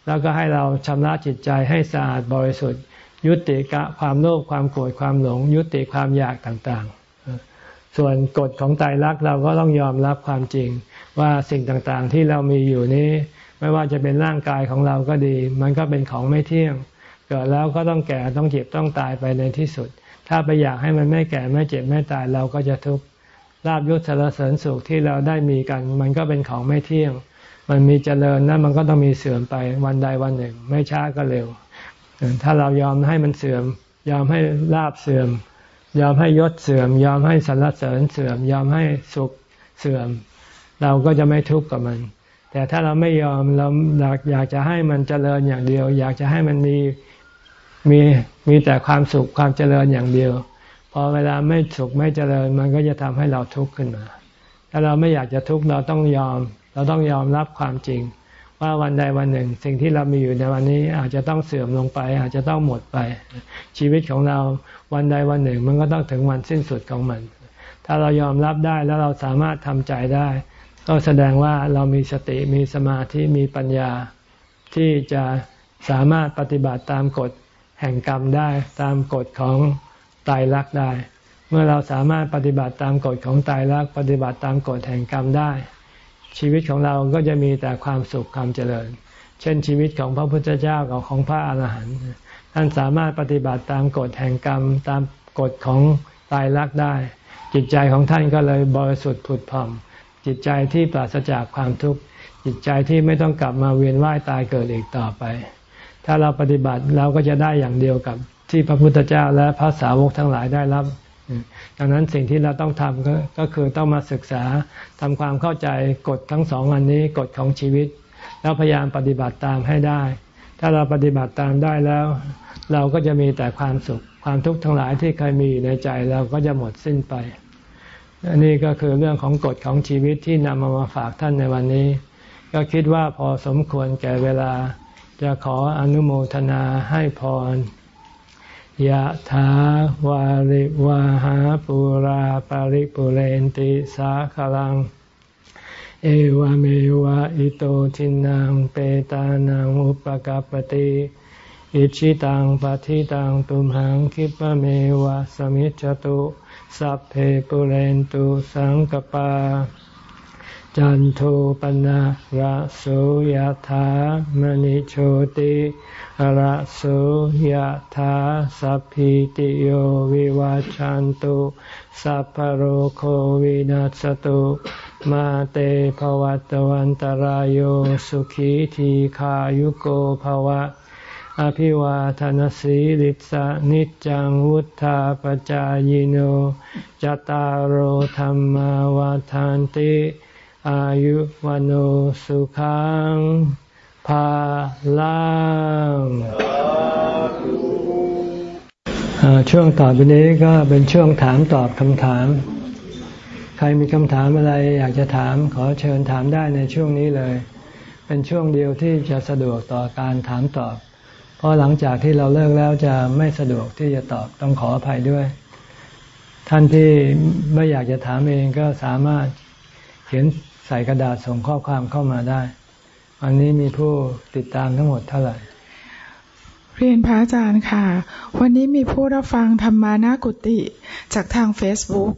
แล้วก็ให้เราชำระจิตใจให้สะอาดบริสุทธิ์ ยุติกะความโลภความโกรธความหลง ยุติความอยากต่างๆ ส่วนกฎของใจรักเราก็ต้องยอมรับความจริง ว่าสิ่งต่างๆที่เรามีอยู่นี้ ไม่ว่าจะเป็นร่างกายของเราก็ดี มันก็เป็นของไม่เที่ยง เกิดแล้วก็ต้องแก่ต้องเจ็บต้องตายไปในที่สุด ถ้าไปอยากให้มันไม่แก่ไม่เจ็บไม่ตายเราก็จะทุกข์ ลาบยศสารเสริญสุขที่เราได้มีกัน มันก็เป็นของไม่เที่ยง มันมีเจริญนะมันก็ต้องมีเสื่อมไปวันใดวันหนึ่ง ไม่ช้าก็เร็ว ถ้าเรายอมให้มันเสื่อม ยอมให้ลาบเสื่อม ยอมให้ยศเสื่อม ยอมให้สรรเสริญเสื่อม ยอมให้สุขเสื่อม เราก็จะไม่ทุกข์กับมัน แต่ถ้าเราไม่ยอมเราอยากจะให้มันเจริญอย่างเดียว อยากจะให้มันมีมีมีแต่ความสุขความเจริญอย่างเดียว พอเวลาไม่สุขไม่เจริญ มันก็จะทำให้เราทุกข์ขึ้นมา ถ้าเราไม่อยากจะทุกข์เราต้องยอม เราต้องยอมรับความจริง ว่าวันใดวันหนึ่ง สิ่งที่เรามีอยู่ในวันนี้อาจจะต้องเสื่อมลงไป อาจจะต้องหมดไป ชีวิตของเราวันใดวันหนึ่ง มันก็ต้องถึงวันสิ้นสุดของมัน ถ้าเรายอมรับได้แล้วเราสามารถทำใจได้ก็แสดงว่าเรามีสติมีสมาธิมีปัญญาที่จะสามารถปฏิบัติตามกฎแห่งกรรมได้ตามกฎของ ตายรักได้ เมื่อเราสามารถปฏิบัติตามกฎของตายรักปฏิบัติตามกฎแห่งกรรมได้ ชีวิตของเราก็จะมีแต่ความสุขความเจริญ เช่นชีวิตของพระพุทธเจ้ากับของพระอาหารหันต์ท่านสามารถปฏิบัติตามกฎแห่งกรรม ตามกฎของตายรักได้ จิตใจของท่านก็เลยบริสุทธิ์ผุดผ่องจิตใจที่ปราศจากความทุกข์จิตใจที่ไม่ต้องกลับมาเวียนว่ายตายเกิดอีกต่อไป ถ้าเราปฏิบัติเราก็จะได้อย่างเดียวกับ ที่พระพุทธเจ้าและพระสาวกทั้งหลายได้รับดังนั้นสิ่งที่เราต้องทำก็กคือต้องมาศึกษาทำความเข้าใจกฎทั้งสองอันนี้กฎของชีวิต แล้วพยายามปฏิบัติตามให้ได้ ถ้าเราปฏิบัติตามได้แล้ว เราก็จะมีแต่ความสุขความทุกข์ทั้งหลายที่เคยมีอยู่ในใจเราก็จะหมดสิ้นไปอันนี้ก็คือเรื่องของกฎของชีวิตที่นำมามาฝากท่านในวันนี้ ก็คิดว่าพอสมควรแก่เวลา จะขออนุโมทนาให้พร ยะถาวาริวาหาปุราปาริปุเรนติสาคลัง เอวเมวะอิโตทินังเปตานังอุปกปติอิชิตังปฏิตังตุมหังคิปเมวะสมิจจตุ สัพเพปุเรนตุสังกปา จันโทปนะระโสยธามณิโชติระโสยธาสัพพิติโยวิวาจันตุสัพพโรโควินัสตุมาเตภวัตวันตารโยสุขีทีขายุโกภวะ อภิวาทานสีลิสานิจังวุธาปจายโนจตารโธรรมวาทานติ อายุวันโอสุขังภาลังช่วงต่อไปนี้ก็เป็นช่วงถามตอบคำถาม ใครมีคำถามอะไรอยากจะถามขอเชิญถามได้ในช่วงนี้เลย เป็นช่วงเดียวที่จะสะดวกต่อการถามตอบ เพราะหลังจากที่เราเลิกแล้วจะไม่สะดวกที่จะตอบต้องขออภัยด้วย ท่านที่ไม่อยากจะถามเองก็สามารถเขียน ใส่กระดาษส่งข้อความเข้ามาได้อันนี้มีผู้ติดตามทั้งหมดเท่าไหร่ เรียนพระอาจารย์ค่ะ วันนี้มีผู้รับฟังธรรมานากุติ จากทาง Facebook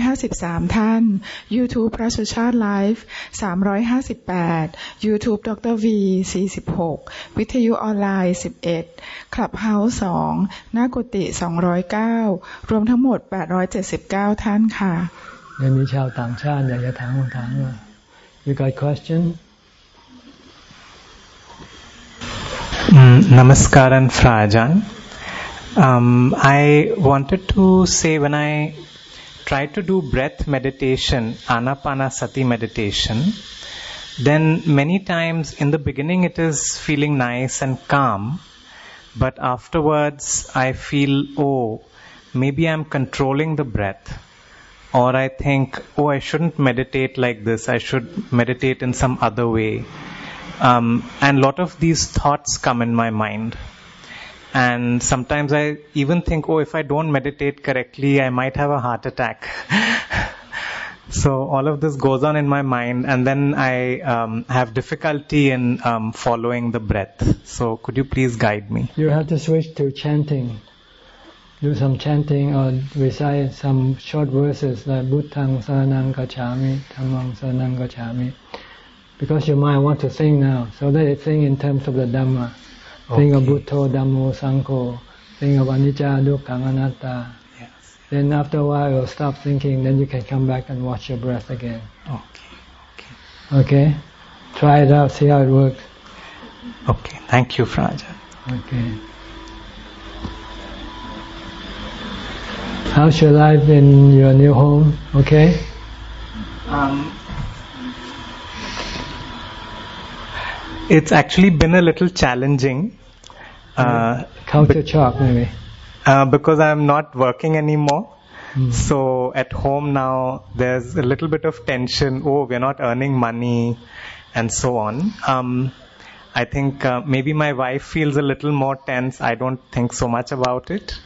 253 ท่าน YouTube พระสุชาติไลฟ์358 YouTube ดร V 46 วิทยุออนไลน์ 11 Clubhouse 2นากุติ 209 รวมทั้งหมด 879 ท่านค่ะ ยังมีชาวต่างชาติอยากจะถามคำถามว่า You got question? Mm, Namaskaran Frajan. Um, I wanted to say when I try to do breath meditation, anapanasati meditation, then many times in the beginning it is feeling nice and calm, but afterwards I feel, oh, maybe I'm controlling the breath. Or I think, oh, I shouldn't meditate like this, I should meditate in some other way um, and a lot of these thoughts come in my mind. And sometimes I even think, oh, if I don't meditate correctly, I might have a heart attack. <laughs> so all of this goes on in my mind, and then I um, have difficulty in um, following the breath. So could you please guide me? You have to switch to chanting. Do some chanting or recite some short verses like Buddhang Saranang Gacchami, Dhammang Saranang Gacchami because your mind wants to think now. So let it think in terms of the Dhamma. Okay. Think of Buddha, Dhammo, Sangho. Think of Anicca, Dukkha, Anatta. Yes. Then after a while you'll stop thinking, then you can come back and watch your breath again. Okay. Okay. Okay? Try it out, see how it works. Okay. Thank you, Fraja. Okay. How's your life in your new home? Okay? Um, It's actually been a little challenging. Uh, Culture shock, maybe. Uh, because I'm not working anymore. Mm. So at home now, there's a little bit of tension. Oh, we're not earning money, and so on. Um, I think uh, maybe my wife feels a little more tense. I don't think so much about it.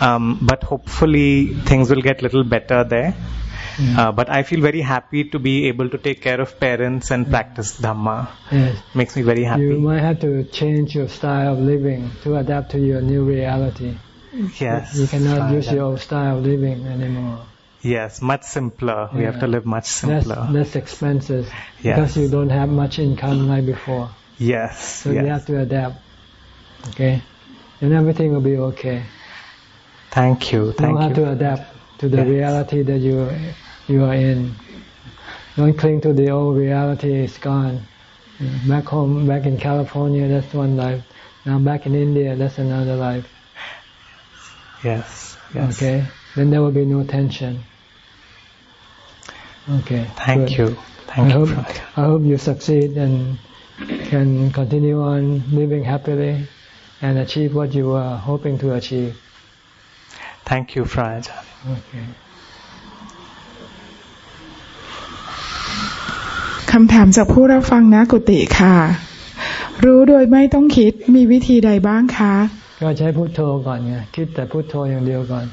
Um, but hopefully things will get a little better there. Uh, but I feel very happy to be able to take care of parents and practice Dhamma. Yes. Makes me very happy. You might have to change your style of living to adapt to your new reality. Yes. You cannot use your old style of living anymore. Yes, much simpler. Yeah. We have to live much simpler. Less, less expenses. Yes. Because you don't have much income like before. Yes. So yes. you have to adapt. Okay? And everything will be okay. Thank you. Thank you. Know how to adapt to the yes. reality that you you are in. Don't cling to the old reality, it's gone. Back home, back in California, that's one life. Now back in India, that's another life. Yes. yes. Okay. Then there will be no tension. Okay. Thank good. you. Thank I you. Hope, I hope you succeed and can continue on living happily and achieve what you are hoping to achieve. Thank you, Friar. Okay. คำถามจากผู้รับฟังนะกุติค่ะ รู้โดยไม่ต้องคิดมีวิธีใดบ้างคะ ก็ใช้พุโทโธก่อนไงคิดแต่พุโทโธอย่างเดียวก่อน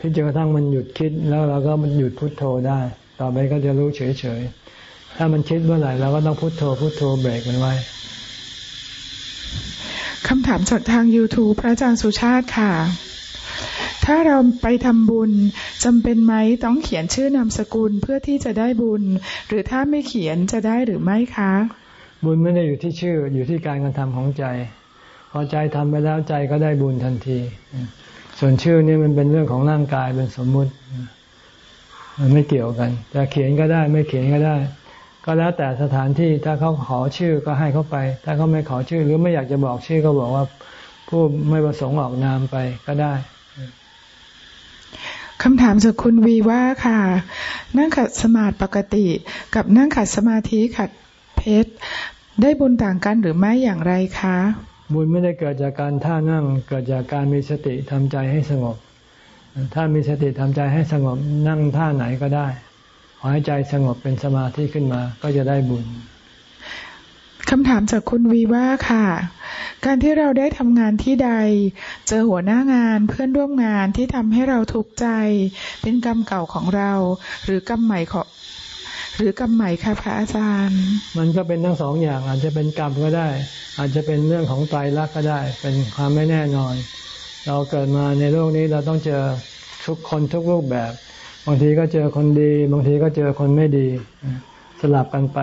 พิจารณาทั้งมันหยุดคิดแล้วเราก็มันหยุดพุโทโธได้ ต่อไปก็จะรู้เฉยๆถ้ามันคิดเมื่อไหร่เราก็ต้องพุโทโธพุโทโธเบรกมันไว้คำถามจากทาง YouTube พระอาจารย์สุชาติค่ะ ถ้าเราไปทำบุญจำเป็นไหมต้องเขียนชื่อนามสกุลเพื่อที่จะได้บุญ หรือถ้าไม่เขียนจะได้หรือไม่คะ บุญไม่ได้อยู่ที่ชื่ออยู่ที่การกระทำของใจ พอใจทำไปแล้วใจก็ได้บุญทันที ส่วนชื่อนี่มันเป็นเรื่องของร่างกายเป็นสมมุติ มันไม่เกี่ยวกันจะเขียนก็ได้ไม่เขียนก็ได้ก็แล้วแต่สถานที่ถ้าเขาขอชื่อก็ให้เขาไป ถ้าเขาไม่ขอชื่อหรือไม่อยากจะบอกชื่อก็บอกว่า ผู้ไม่ประสงค์ออกนามไปก็ได้ คำถามจากคุณวีว่าค่ะ นั่งขัดสมาธิปกติ กับนั่งขัดสมาธิขัดเพชรได้บุญต่างกันหรือไม่อย่างไรคะ บุญไม่ได้เกิดจากการท่านั่ง เกิดจากการมีสติทำใจให้สงบ ถ้ามีสติทำใจให้สงบนั่งท่าไหนก็ได้ขอให้ใจสงบเป็นสมาธิขึ้นมาก็จะได้บุญ คำถามจากคุณวีว่าค่ะ การที่เราได้ทำงานที่ใด เจอหัวหน้างานเพื่อนร่วมงานที่ทำให้เราทุกข์ใจ เป็นกรรมเก่าของเรา หรือกรรมใหม่ของหรือกรรมใหม่คะพระอาจารย์ มันก็เป็นทั้งสองอย่าง อาจจะเป็นกรรมก็ได้ อาจจะเป็นเรื่องของไตรลักษณ์ก็ได้ เป็นความไม่แน่นอน เราเกิดมาในโลกนี้เราต้องเจอทุกคนทุกรูปแบบ บางทีก็เจอคนดี บางทีก็เจอคนไม่ดี สลับกันไป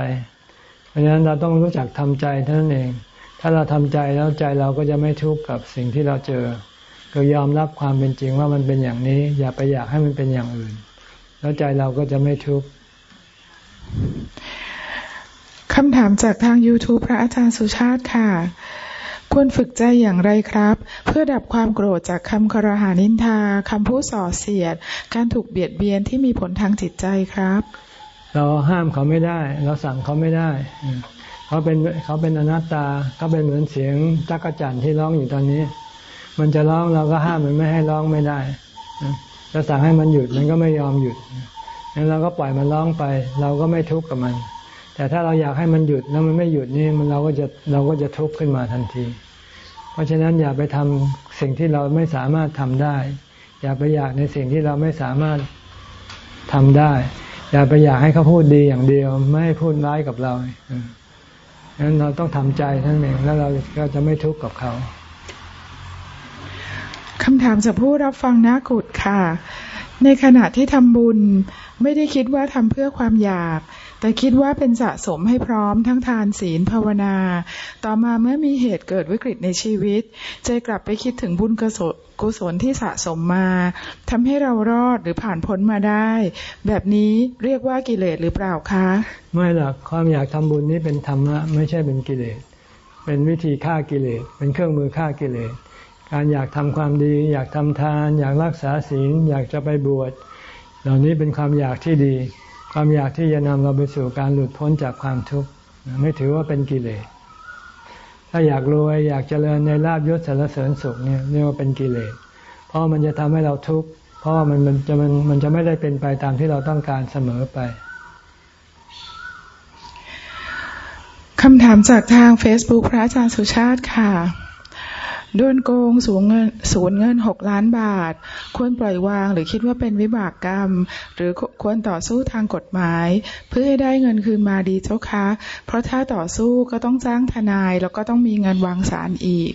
ราะฉะนั้นเราต้องรู้จักทำใจเท่านั้นเอง ถ้าเราทำใจแล้วใจเราก็จะไม่ทุกข์กับสิ่งที่เราเจอ ก็ยอมรับความเป็นจริงว่ามันเป็นอย่างนี้ อย่าไปอยากให้มันเป็นอย่างอื่น แล้วใจเราก็จะไม่ทุกข์คำถามจากทาง YouTube พระอาจารย์สุชาติค่ะ ควรฝึกใจอย่างไรครับ เพื่อดับความโกรธจากคำครหานินทาคำพูดส่อเสียด การถูกเบียดเบียนที่มีผลทางจิตใจครับ เราห้ามเขาไม่ได้ เราสั่งเขาไม่ได้เขาเป็นเขาเป็นอนัตตาเขาเป็นเหมือนเสียงจักรจั่นที่ร้องอยู่ตอนนี้ มันจะร้องเราก็ห้ามมันไม่ให้ร้องไม่ได้จะสั่งให้มันหยุดมันก็ไม่ยอมหยุดงั้นเราก็ปล่อยมันร้องไป เราก็ไม่ทุกข์กับมัน แต่ถ้าเราอยากให้มันหยุดแล้วมันไม่หยุดนี่มันเราก็จะเราก็จะทุกข์ขึ้นมาทันที เพราะฉะนั้นอย่าไปทำสิ่งที่เราไม่สามารถทำได้ อย่าไปอยากในสิ่งที่เราไม่สามารถทำได้ อย่าไปอยากให้เขาพูดดีอย่างเดียว ไม่ให้พูดร้ายกับเราดังนั้นเราต้องทำใจท่านเองแล้วเราก็จะไม่ทุกข์กับเขาคำถามจากผู้รับฟังนากุดค่ะ ในขณะที่ทำบุญ ไม่ได้คิดว่าทำเพื่อความอยาก แต่คิดว่าเป็นสะสมให้พร้อมทั้งทานศีลภาวนา ต่อมาเมื่อมีเหตุเกิดวิกฤตในชีวิตใจกลับไปคิดถึงบุญกุศลที่สะสมมาทำให้เรารอดหรือผ่านพ้นมาได้ แบบนี้เรียกว่ากิเลสหรือเปล่าคะ ไม่หรอกความอยากทำบุญนี้เป็นธรรมะไม่ใช่เป็นกิเลส เป็นวิธีฆ่ากิเลส เป็นเครื่องมือฆ่ากิเลส การอยากทำความดี อยากทำทาน อยากรักษาศีล อยากจะไปบวช เหล่านี้เป็นความอยากที่ดี ความอยากที่จะนำเราไปสู่การหลุดพ้นจากความทุกข์ไม่ถือว่าเป็นกิเลส ถ้าอยากรวยอยากเจริญในลาบยศสารเสริญสุขเนี่ยเรียกว่าเป็นกิเลส เพราะมันจะทำให้เราทุกข์ เพราะว่ามันมันจะมันมันจะไม่ได้เป็นไปตามที่เราต้องการเสมอไปคำถามจากทาง Facebook พระอาจารย์สุชาติค่ะ โดนโกงสูงเงินสูญเงินหกล้านบาท ควรปล่อยวางหรือคิดว่าเป็นวิบากกรรม หรือควรต่อสู้ทางกฎหมาย เพื่อให้ได้เงินคืนมาดีเจ้าคะ เพราะถ้าต่อสู้ก็ต้องจ้างทนาย แล้วก็ต้องมีเงินวางศาลอีก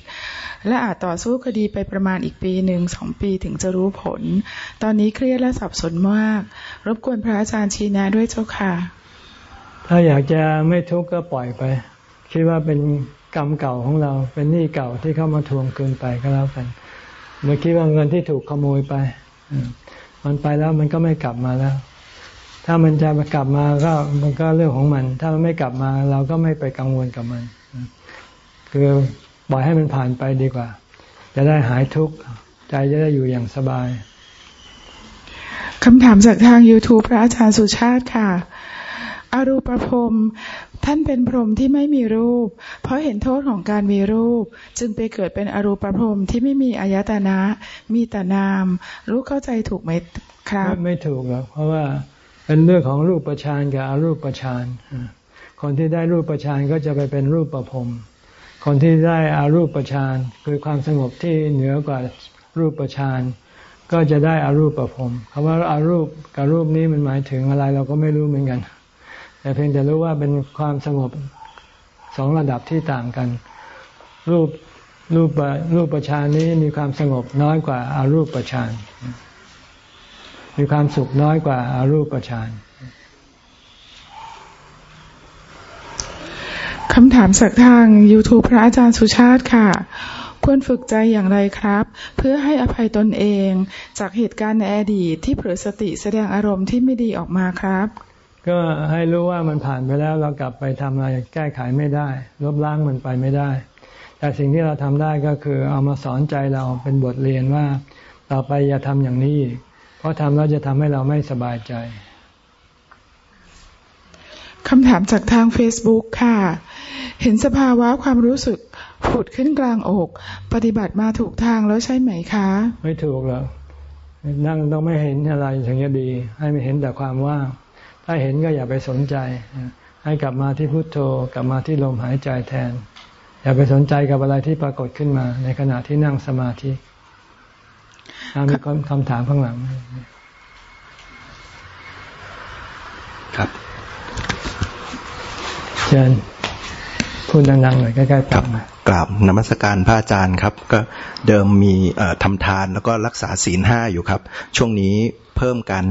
และอาจต่อสู้คดีไปประมาณอีกปีหนึ่งสองปีถึงจะรู้ผล ตอนนี้เครียดและสับสนมาก รบกวนพระอาจารย์ชี้แนะด้วยเจ้าค่ะ ถ้าอยากจะไม่ทุกข์ก็ปล่อยไป คิดว่าเป็น กรรมเก่าของเรา เป็นหนี้เก่าที่เข้ามาทวงเกินไปก็แล้วกันเมื่อคิดว่าเงินที่ถูกขโมยไปมันไปแล้วมันก็ไม่กลับมาแล้ว ถ้ามันจะมากลับมาก็มันก็เรื่องของมัน ถ้ามันไม่กลับมาเราก็ไม่ไปกังวลกับมัน คือปล่อยให้มันผ่านไปดีกว่า จะได้หายทุกข์ใจจะได้อยู่อย่างสบายคำถามจากทาง YouTube พระอาจารย์สุชาติค่ะ อรูปภพ ท่านเป็นพรหมที่ไม่มีรูป เพราะเห็นโทษของการมีรูป จึงไปเกิดเป็นอรูปภพที่ไม่มีอายตนะ มีแต่นาม รู้เข้าใจถูกไหมครับไม่ถูกหรอกเพราะว่าเป็นเรื่องของรูปประชานกับอรูปประชานคนที่ได้รูปประชานก็จะไปเป็นรูปประพรมคนที่ได้อารูปประชานคือความสงบที่เหนือกว่ารูปประชานก็จะได้อารูปประพรมคำว่าอารูปกับรูปนี้มันหมายถึงอะไรเราก็ไม่รู้เหมือนกัน แต่เพียงแต่รู้ว่าเป็นความสงบสองระดับที่ต่างกัน รูปรูปรูปประชานนี้มีความสงบน้อยกว่าอารูปประชานมีความสุขน้อยกว่าอารูปประชานคำถามสักทาง YouTube พระอาจารย์สุชาติค่ะ ควรฝึกใจอย่างไรครับ เพื่อให้อภัยตนเองจากเหตุการณ์ในอดีตที่เผลอสติแสดงอารมณ์ที่ไม่ดีออกมาครับ ก็ให้รู้ว่ามันผ่านไปแล้วเรากลับไปทำอะไรแก้ไขไม่ได้ ลบล้างมันไปไม่ได้ แต่สิ่งที่เราทำได้ก็คือเอามาสอนใจเราเป็นบทเรียนว่า ต่อไปอย่าทำอย่างนี้อีกเพราะทำแล้วจะทำให้เราไม่สบายใจคำถามจากทาง Facebook ค่ะ เห็นสภาวะความรู้สึกผุดขึ้นกลางอก ปฏิบัติมาถูกทางแล้วใช่ไหมคะ ไม่ถูกหรอกนั่งต้องไม่เห็นอะไรถึงจะดี ให้ไม่เห็นแต่ความว่าง ถ้าเห็นก็อย่าไปสนใจ ให้กลับมาที่พุโทโธ กลับมาที่ลมหายใจแทน อย่าไปสนใจกับอะไรที่ปรากฏขึ้นมา ในขณะที่นั่งสมาธิมีคำถามข้างหลัง ครับชิญพูดดังๆหน่อยใกล้ๆปากมา กราบนมัสการพระอาจารย์ครับ ก็เดิมมีทำทานแล้วก็รักษาศีลห้าอยู่ครับ ช่วงนี้เพิ่มการ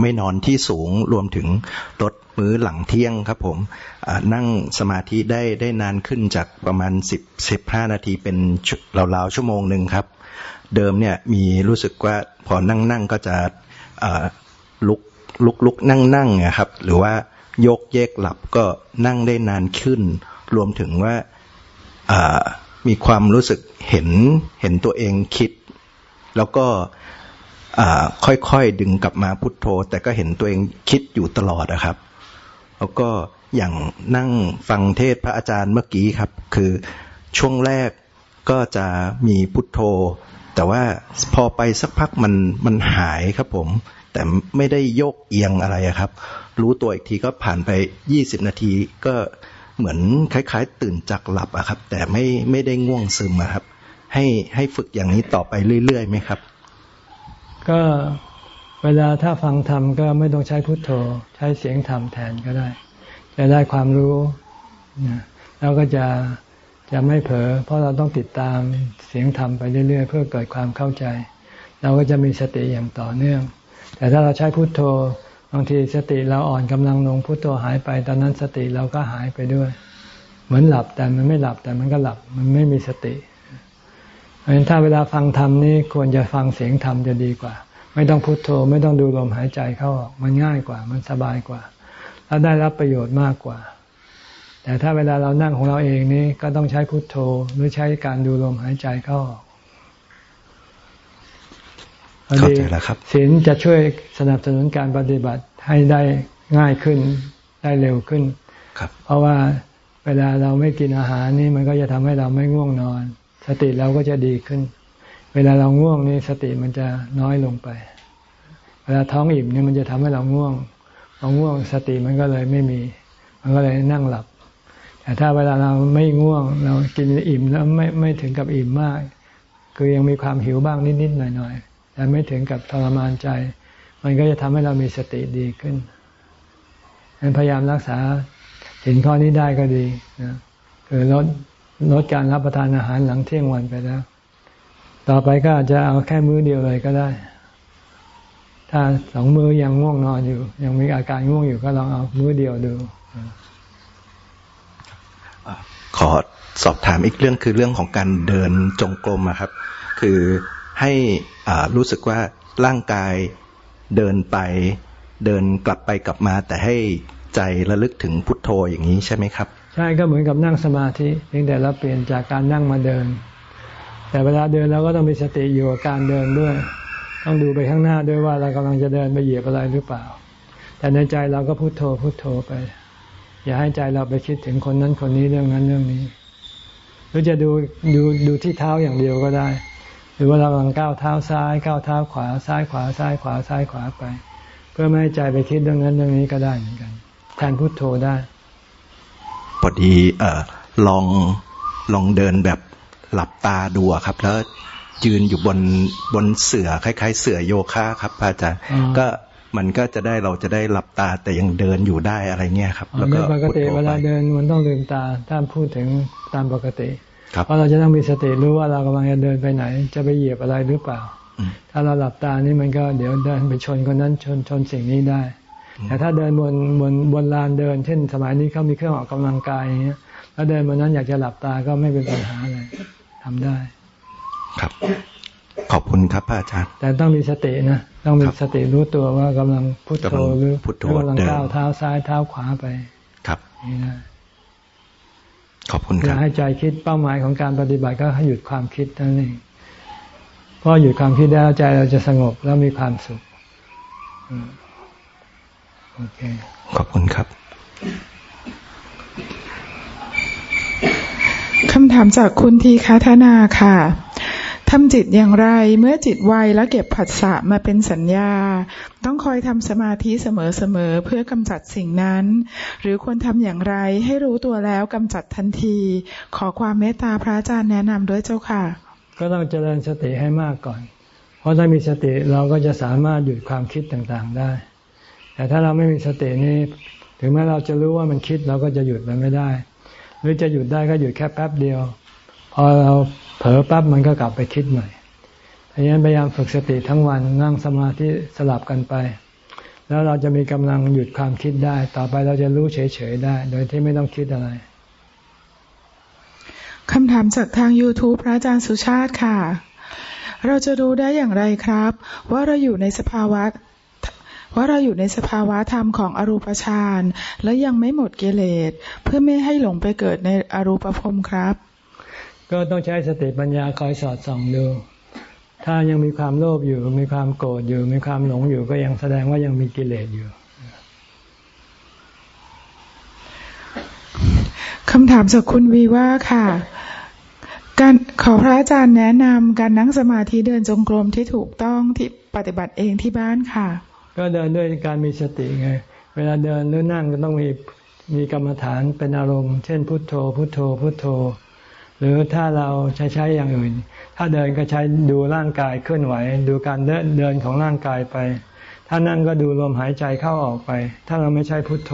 ไม่นอนที่สูงรวมถึงลดมื้อหลังเที่ยงครับผมนั่งสมาธิได้ได้นานขึ้นจากประมาณสิบสิบห้านาทีเป็นราวๆชั่วโมงหนึ่งครับ เดิมเนี่ยมีรู้สึกว่าพอนั่งนั่งก็จะลุกลุกลุกนั่งนั่งนะครับ หรือว่ายกเยกหลับก็นั่งได้นานขึ้น รวมถึงว่า มีความรู้สึกเห็นเห็นตัวเองคิด แล้วก็ค่อยๆดึงกลับมาพุทโธ แต่ก็เห็นตัวเองคิดอยู่ตลอดนะครับ แล้วก็อย่างนั่งฟังเทศพระอาจารย์เมื่อกี้ครับ คือช่วงแรกก็จะมีพุทโธ แต่ว่าพอไปสักพักมันมันหายครับผม แต่ไม่ได้โยกเอียงอะไรครับ รู้ตัวอีกทีก็ผ่านไปยี่สิบนาทีก็ เหมือนคล้าย ๆ ตื่นจากหลับอะครับ แต่ไม่ไม่ได้ง่วงซึมอะครับ ให้ให้ฝึกอย่างนี้ต่อไปเรื่อยๆไหมครับ ก็เวลาถ้าฟังธรรมก็ไม่ต้องใช้พุทโธ ใช้เสียงธรรมแทนก็ได้ จะได้ความรู้แล้วก็จะจะไม่เผลอเพราะเราต้องติดตามเสียงธรรมไปเรื่อยๆ เพื่อเกิดความเข้าใจ เราก็จะมีสติอย่างต่อเนื่อง แต่ถ้าเราใช้พุทโธ บางทีสติเราอ่อนกำลังลงพุทโธหายไป ตอนนั้นสติเราก็หายไปด้วย เหมือนหลับแต่มันไม่หลับแต่มันก็หลับมันไม่มีสติเพราะฉะนั้นถ้าเวลาฟังธรรมนี่ควรจะฟังเสียงธรรมจะดีกว่า ไม่ต้องพุโทโธ ไม่ต้องดูลมหายใจเข้าออกมันง่ายกว่า มันสบายกว่า แล้วได้รับประโยชน์มากกว่า แต่ถ้าเวลาเรานั่งของเราเองนี่ก็ต้องใช้พุโทโธหรือใช้การดูลมหายใจเข้าออก เข้าใจแล้วครับศีลจะช่วยสนับสนุนการปฏิบัติให้ได้ง่ายขึ้นได้เร็วขึ้นครับ เพราะว่าเวลาเราไม่กินอาหารนี่มันก็จะทำให้เราไม่ง่วงนอน สติเราก็จะดีขึ้น เวลาเราง่วงนี่สติมันจะน้อยลงไป เวลาท้องอิ่มนี่มันจะทำให้เราง่วงพอง่วงสติมันก็เลยไม่มี มันก็เลยนั่งหลับ แต่ถ้าเวลาเราไม่ง่วง เรากินอิ่มแล้วไม่ไม่ถึงกับอิ่มมาก คือยังมีความหิวบ้างนิดๆหน่อยๆ แต่ไม่ถึงกับทรมานใจ มันก็จะทำให้เรามีสติดีขึ้นงั้นพยายามรักษาสินข้อนี้ได้ก็ดีนะคือลดลดการรับประทานอาหารหลังเที่ยงวันไปแล้ว ต่อไปก็อาจจะเอาแค่มื้อเดียวเลยก็ได้ ถ้าสองมื้อยังง่วงนอนอยู่ ยังมีอาการง่วงอยู่ก็ลองเอามื้อเดียวดูขอสอบถามอีกเรื่องคือเรื่องของการเดินจงกรมครับ คือ ให้รู้สึกว่าร่างกายเดินไป เดินกลับไปกลับมา แต่ให้ใจระลึกถึงพุทโธอย่างนี้ใช่ไหมครับ ใช่ก็เหมือนกับนั่งสมาธิเพียงแต่เราเปลี่ยนจากการนั่งมาเดิน แต่เวลาเดินเราก็ต้องมีสติอยู่กับการเดินด้วย ต้องดูไปข้างหน้าด้วยว่าเรากำลังจะเดินไปเหยียบอะไรหรือเปล่า แต่ในใจเราก็พุโทโธพุโทโธไป อย่าให้ใจเราไปคิดถึงคนนั้นคนนี้เรื่องนั้นเรื่องนี้ หรือจะดูดูดูที่เท้าอย่างเดียวก็ได้ หรือว่าเรากำลังก้าวเท้าซ้ายก้าวเท้าขวาซ้ายขวาซ้ายขวาซ้ายขวาไป เพื่อไม่ให้ใจไปคิดเรื่องนั้นเรื่องนี้ก็ได้เหมือนกัน แทนพุทโธได้พอดีเอ่อลองลองเดินแบบหลับตาดูครับ แล้วยืนอยู่บนบนเสือคล้าย ๆ เสือโยคะครับอาจารย์ก็มันก็จะได้เราจะได้หลับตาแต่ยังเดินอยู่ได้อะไรเงี้ยครับ แล้วก็ปกติเวลาเดินมันต้องลืมตาถ้าพูดถึงตามปกติ เพราะเราจะต้องมีสติรู้ว่าเรากำลังจะเดินไปไหน จะไปเหยียบอะไรหรือเปล่า ถ้าเราหลับตานี่มันก็เดี๋ยวเดินไปชนคนนั้นชนชนสิ่งนี้ได้ แต่ถ้าเดินบนบนบนลานเดิน เช่น สมัยนี้เขามีเครื่องออกกำลังกายอย่างเงี้ยแล้วเดินบนนั้นอยากจะหลับตาก็ไม่เป็นปัญหาอะไรทำได้ ครับ ขอบคุณครับอาจารย์ แต่ต้องมีสตินะต้องมีสติรู้ตัวว่ากำลังพุทโธหรือพุทโธกำลังก้าวเท้าซ้ายเท้าขวาไป ครับนี่นะ ขอบคุณครับอย่าให้ใจคิดเป้าหมายของการปฏิบัติก็ให้หยุดความคิดนั่นเองเพราะหยุดความคิดแล้วใจเราจะสงบแล้วมีความสุขโอเคขอบคุณครับคำถามจากคุณทีคาธนาค่ะ ทำจิตอย่างไรเมื่อจิตไวแล้วเก็บผัสสะมาเป็นสัญญา ต้องคอยทำสมาธิเสมอๆเพื่อกำจัดสิ่งนั้น หรือควรทำอย่างไรให้รู้ตัวแล้วกำจัดทันที ขอความเมตตาพระอาจารย์แนะนำด้วยเจ้าค่ะ ก็ต้องเจริญสติให้มากก่อน เพราะถ้ามีสติเราก็จะสามารถหยุดความคิดต่างๆได้ แต่ถ้าเราไม่มีสตินี่ถึงแม้เราจะรู้ว่ามันคิดเราก็จะหยุดมันไม่ได้ หรือจะหยุดได้ก็หยุดแค่แป๊บเดียวพอเรา เผลอปั๊บมันก็กลับไปคิดใหม่ดังนั้นพยายามฝึกสติทั้งวันนั่งสมาธิสลับกันไป แล้วเราจะมีกำลังหยุดความคิดได้ ต่อไปเราจะรู้เฉยๆได้ โดยที่ไม่ต้องคิดอะไรคำถามจากทาง YouTube พระอาจารย์สุชาติค่ะ เราจะรู้ได้อย่างไรครับ ว่าเราอยู่ในสภาวะว่าเราอยู่ในสภาวะธรรมของอรูปฌานและยังไม่หมดกิเลสเพื่อไม่ให้หลงไปเกิดในอรูปภพครับ ก็ต้องใช้สติปัญญาคอยสอดส่องดู ถ้ายังมีความโลภอยู่ มีความโกรธอยู่ มีความหลงอยู่ ก็ยังแสดงว่ายังมีกิเลสอยู่คำถามจากคุณวีว่าค่ะ การขอพระอาจารย์แนะนำการนั่งสมาธิเดินจงกรมที่ถูกต้องที่ปฏิบัติเองที่บ้านค่ะ ก็เดินด้วยการมีสติไง เวลาเดินหรือนั่งก็ต้องมีมีกรรมฐานเป็นอารมณ์ เช่น พุทโธ พุทโธ พุทโธ หรือถ้าเราใช้ใช้อย่างอื่น ถ้าเดินก็ใช้ดูร่างกายเคลื่อนไหว ดูการเดินเดินของร่างกายไป ถ้านั่งก็ดูลมหายใจเข้าออกไป ถ้าเราไม่ใช่พุทโธ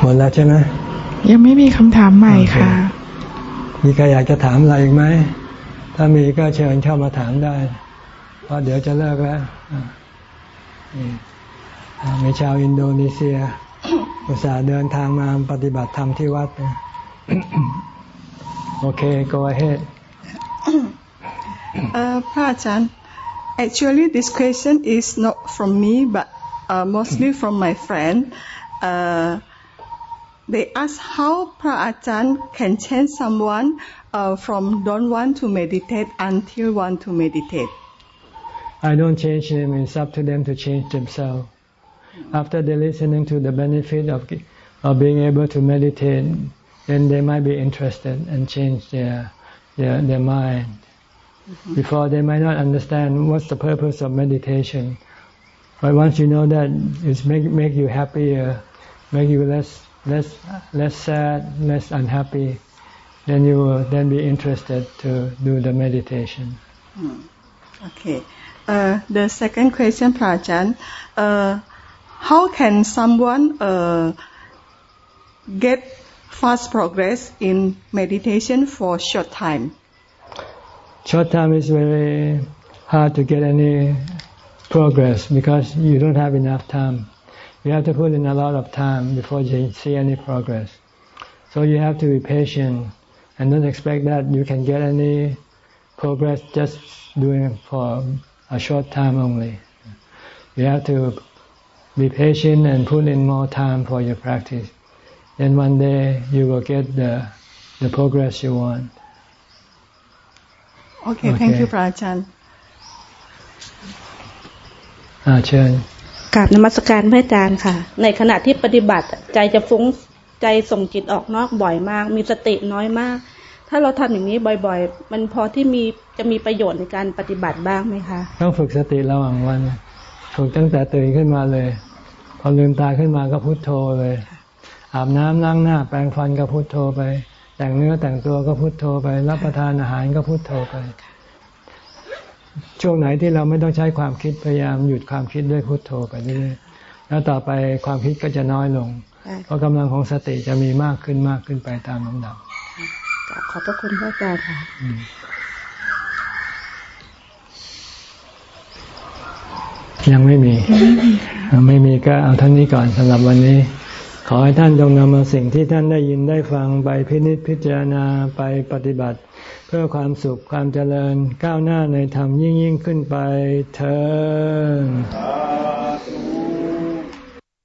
หมดแล้วใช่ไหมยังไม่มีคำถามใหม่ค่ะ มีใครอยากจะถามอะไรอีกไหม ถ้ามีก็เชิญเข้ามาถามได้ เพราะเดี๋ยวจะเลิกแล้วมีชาวอินโดนีเซีย อุตส่าห์เดินทางมาปฏิบัติธรรมที่วัดโอเค <coughs> go ahead <coughs> พระอาจารย์ actually this question is not from me but uh, mostly from my friend uh, they ask how Prajaan can change someone uh, from don't want to meditate until want to meditate. I don't change them. It's up to them to change themselves. After they listening to the benefit of of being able to meditate, then they might be interested and change their their, their mind. Mm-hmm. Before they might not understand what's the purpose of meditation, but once you know that it's make make you happier, make you less less less sad, less unhappy, then you will then be interested to do the meditation. Hmm. Okay. Uh, the second question, Prajan, uh, how can someone uh, get fast progress in meditation for short time? Short time is very hard to get any progress because you don't have enough time. You have to put in a lot of time before you see any progress. So you have to be patient and don't expect that you can get any progress just doing it for a short time only. You have to be patient and put in more time for your practice. Then one day you will get the the progress you want. Okay, okay. thank you, Prachan. อ่าเชิญกราบนมัสการพระอาจารย์ค่ะ ในขณะที่ปฏิบัติใจจะฟุ้งใจส่งจิตออกนอกบ่อยมาก มีสติน้อยมาก ถ้าเราทำอย่างนี้บ่อยๆ มันพอที่มีจะมีประโยชน์ในการปฏิบัติบ้างไหมคะ ต้องฝึกสติระหว่างวัน ฝึกตั้งแต่ตื่นขึ้นมาเลย พอลืมตาขึ้นมาก็พุโทโธเลย อาบน้ำล้างหน้า แปรงฟันก็พุโทโธไป แต่งเนื้อแต่งตัวก็พุโทโธไป รับประทานอาหารก็พุโทโธไป ช่วงไหนที่เราไม่ต้องใช้ความคิดพยายามหยุดความคิดด้วยพุโทโธไปเรื่อยๆแล้วต่อไปความคิดก็จะน้อยลง เพราะกำลังของสติจะมีมากขึ้นมากขึ้นไปตามลำดับขอบพระคุณพระอาจารย์ค่ะ ยังไม่มี ไม่มีก็เอาท่านนี้ก่อนสำหรับวันนี้ ขอให้ท่านจงนำมาสิ่งที่ท่านได้ยินได้ฟังไปพินิจพิจารณาไปปฏิบัติพื่อความสุขความเจริญก้าวหน้าในธรรมยิ่งยิ่งขึ้นไปเธอ